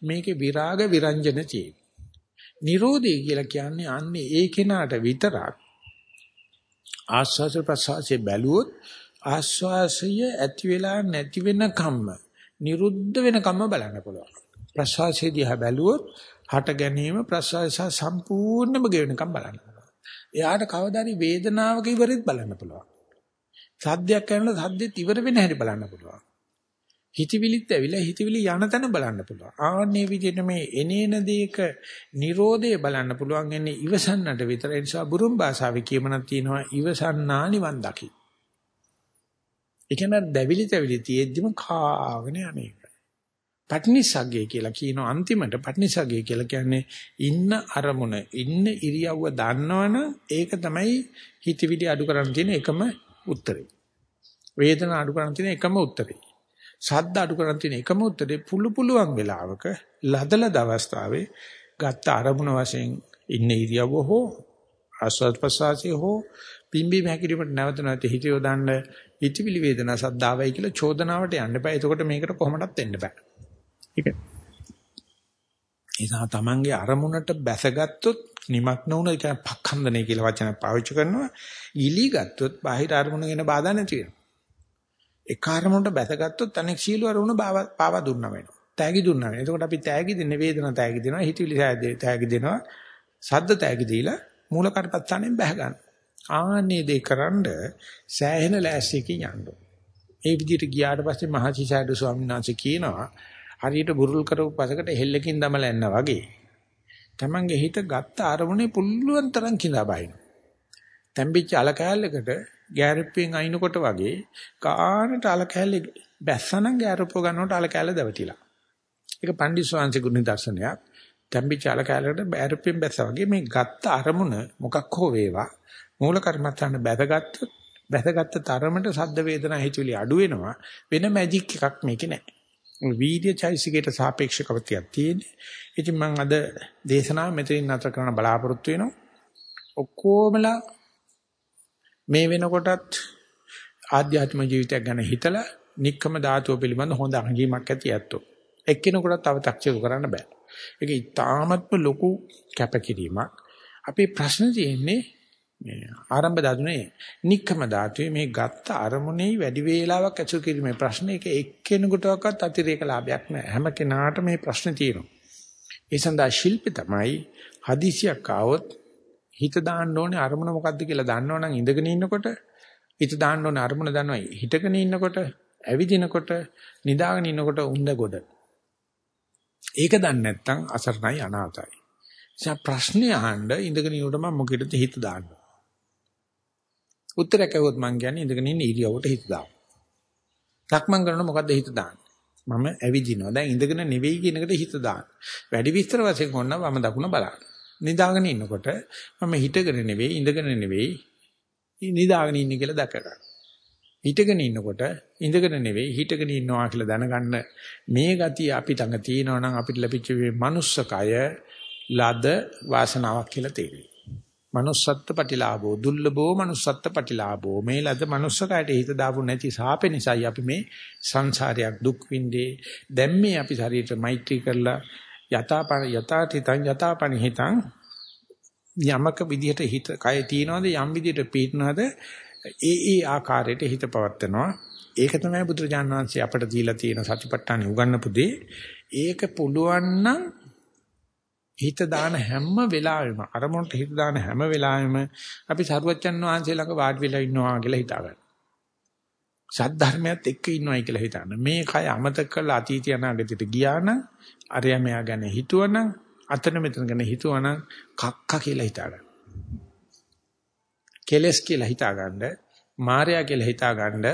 Speaker 1: මේකේ විරාග විරංජන තියෙන. නිරෝධය කියලා කියන්නේ අන්නේ ඒ කෙනාට විතරක් ආස්වාස ප්‍රසවාසයේ බැලුවොත් ආස්වාසය ඇති වෙලා නැති වෙන කම්ම නිරුද්ධ වෙන කම්ම බලන්න පුළුවන්. ප්‍රසවාසයේ දිහා බැලුවොත් හට ගැනීම ප්‍රසවාස සම්පූර්ණයෙන්ම ගෙවෙනකම් බලන්න. එයාට කවදාරි වේදනාවක ඉවරෙත් බලන්න පුළුවන්. සද්දයක් කරනකොට සද්දෙත් ඉවර වෙන හැටි බලන්න පුළුවන්. හිතවිලිත් ඇවිල්ලා හිතවිලි යන තැන බලන්න පුළුවන්. ආන්නේ විදිහට මේ එනේන දේක Nirodhe බලන්න පුළුවන් එන්නේ ඉවසන්නට විතර. ඒ නිසා බුරුම් භාෂාවේ කියමනක් තියෙනවා ඉවසන්නා නිවන් දකි. ඒ කියන්නේ දැවිලි තැවිලි තියෙද්දිම කාගෙන යන්නේ. පට්නිසග්ගය කියලා කියනවා අන්තිමට පට්නිසග්ගය කියලා කියන්නේ ඉන්න අරමුණ ඉන්න ඉරියව්ව දන්නවනම් ඒක තමයි හිතවිලි අඩු කරන්න තියෙන එකම උත්තරේ. වේදන අඩු කරන්න තියෙන එකම උත්තරේ. ශබ්ද අඩු කරන් තියෙන එකම උත්තරේ පුළු පුළුවන් වෙලාවක ලදලද අවස්ථාවේ ගත්ත අරමුණ වශයෙන් ඉන්න ඉරියව්ව හෝ ආස්වාද ප්‍රසආසී හෝ පිම්බි මහැකිරීමට නැවත නැවත හිත යොදන්න හිතවිලි වේදනා සද්දාවයි කියලා චෝදනාවට යන්න බෑ. එතකොට මේකට කොහොමදත් එන්න බෑ. ඒක. ඒසා තමන්ගේ අරමුණට බැසගත්තොත් නිමක්න වුණ ඒ කියන්නේ පක්ඛන්දනේ කියලා වචන පාවිච්චි කරනවා. ඉලි ගත්තොත් බාහිර අරමුණ ගැන බාධා නැති වෙනවා. ඒ කාර්මුණට බැසගත්තොත් අනෙක් සීල වරුණ පාවා දුන්නා වෙනවා. තෑගි දුන්නා වෙනවා. එතකොට අපි තෑගි දෙන්නේ වේදනා තෑගි දෙනවා, හිතවිලි තෑගි දෙනවා, සද්ද තෑගි දීලා මූල කර්පත්තානෙන් බැහැ ගන්න. ආන්නේ දෙකරනද සෑහෙන ලෑස්තියකින් යන්න. ඒ විදිහට ගියාට පස්සේ මහචිසාරද ස්වාමීන් වහන්සේ කියනවා හරියට බුරුල් කරපු පසකට හෙල්ලකින් දමලා යනවා වගේ. Tamange හිත ගත්ත අරමුණේ පුල්ලුවන් තරම් කිඳා බයින. තැම්බිච්ච අල කෑල්ලකට ගෑරප්පෙන් අයින්කොට වගේ කානට අල කැලේ බැස්සනම් ගෑරප්ප ගන්නකොට අල කැලේ දවටිලා. ඒක පණ්ඩිස්වාංශික නිදර්ශනයක්. තම්බිච්ච අල කැලේකට බෑරප්පෙන් බැස්සා වගේ මේ ගත්ත අරමුණ මොකක් හෝ වේවා මූල කර්මත්තන්න බැසගත්තොත් බැසගත්ත තරමට සද්ද වේදනා හිතුවිලි අඩු වෙනවා වෙන මැජික් එකක් මේකේ නැහැ. වීර්ය චෛසිකයට සාපේක්ෂව කවතියක් තියෙන්නේ. ඉතින් මම අද දේශනාව මෙතනින් නතර කරන්න බලාපොරොත්තු වෙනවා. ඔක්කොමලා මේ වෙනකොටත් ආධ්‍යාත්මික ජීවිතයක් ගැන හිතලා නික්කම ධාතුව පිළිබඳ හොඳ අංගීමක් ඇති ඇත්තෝ. එක්කිනෙකුට තව තක්සේරු කරන්න බෑ. ඒක ඉතාමත්ම ලොකු කැපකිරීමක්. අපේ ප්‍රශ්න තියෙන්නේ මේ ආරම්භ ධාතුනේ නික්කම ධාතුවේ මේ ගත්ත අරමුණේ වැඩි වේලාවක් ඇසුරු කිරීමේ ප්‍රශ්නේ ඒක එක්කෙනෙකුටවත් අතිරේක ලාභයක් නෑ. හැම කෙනාටම මේ ප්‍රශ්නේ තියෙනවා. ඒ සඳහා ශිල්පී තමයි හදිසියක් ආවොත් හිත දාන්න ඕනේ අරමුණ මොකද්ද කියලා දන්නවනම් ඉඳගෙන ඉන්නකොට හිත දාන්න ඕනේ අරමුණ දන්නවා හිටගෙන ඉන්නකොට ඇවිදිනකොට නිදාගෙන ඉන්නකොට උඳ ගොඩ ඒක දන්නේ නැත්නම් අසරණයි අනාතයි එයා ප්‍රශ්නේ අහන්න ඉඳගෙන ඉන්නකොට මම මොකෙටද හිත දාන්න උත්තරයක් ඇහුවොත් මං කියන්නේ ඉඳගෙන ඉන්න ඉරියව්වට හිත දාන්න. සක්මන් කරනකොට මොකද්ද හිත දාන්නේ? මම ඇවිදිනවා. දැන් ඉඳගෙන නෙවෙයි කියන එකට හිත දාන්න. වැඩි විස්තර වශයෙන් කොන්න වම දකුණ බලන්න. නිදාගෙන ඉන්නකොට මම හිටගෙන නෙවෙයි ඉඳගෙන නෙවෙයි නිදාගෙන ඉන්නේ කියලා දැක ගන්න. හිටගෙන ඉන්නකොට ඉඳගෙන නෙවෙයි හිටගෙන ඉන්නවා කියලා දැනගන්න මේ ගතිය අපි ළඟ තියෙනවා නම් අපිට ලැබිච්ච මේ manussකය ලද වාසනාවක් කියලා තේරෙයි. Manussත්ත්ව ප්‍රතිලාභෝ දුර්ලභෝ manussත්ත්ව ප්‍රතිලාභෝ. මේ ලද manussකයට හිත දාපු නැති සාපේ නිසායි අපි මේ සංසාරයක් දුක් විඳේ. දැන් මේ අපි ශරීරයට මෛත්‍රී කරලා යථාපන යථාතිතං යථාපන හිතං යමක විදිහට හිත කය තියනවාද යම් විදිහට පීඩනවාද ඒ ඒ ආකාරයට හිත පවත්නවා ඒක තමයි බුදුරජාණන් වහන්සේ අපට දීලා තියෙන සතිපට්ඨාන උගන්වපු දේ. ඒක පුළුවන් නම් හිත දාන හැම වෙලාවෙම අරමුණට හිත දාන හැම වෙලාවෙම අපි සරුවච්චන් වහන්සේ ළඟ වාඩි වෙලා ඉන්නවා කියලා හිතාගන්න. සද්ධර්මයත් එක්ක ඉන්නවයි කියලා හිතන්න. මේ කය අමතක කරලා අතීතය අනාගතයට ගියා නම් අරයා මෙයා ගැන හිතුවනම් අතන මෙතන ගැන හිතුවනම් කක්ක කියලා හිතාගන්න. කෙලස් කියලා හිතාගන්න, මායя කියලා හිතාගන්න,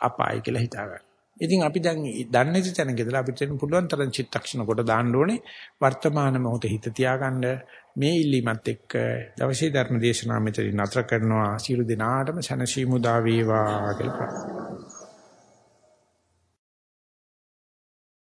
Speaker 1: අපාය කියලා හිතාගන්න. ඉතින් අපි දැන් දන්නේ නැති තැනක ඉඳලා අපිට පුළුවන් තරම් චිත්තක්ෂණ කොට දාන්න ඕනේ. වර්තමාන මොහොතේ හිත තියාගන්න. මේ ඉල්ලීමත් එක්ක දවසේ ධර්ම දේශනාව මෙතනින් නතර කරනවා. සියලු දෙනාටම සනසීමු දා වේවා කියලා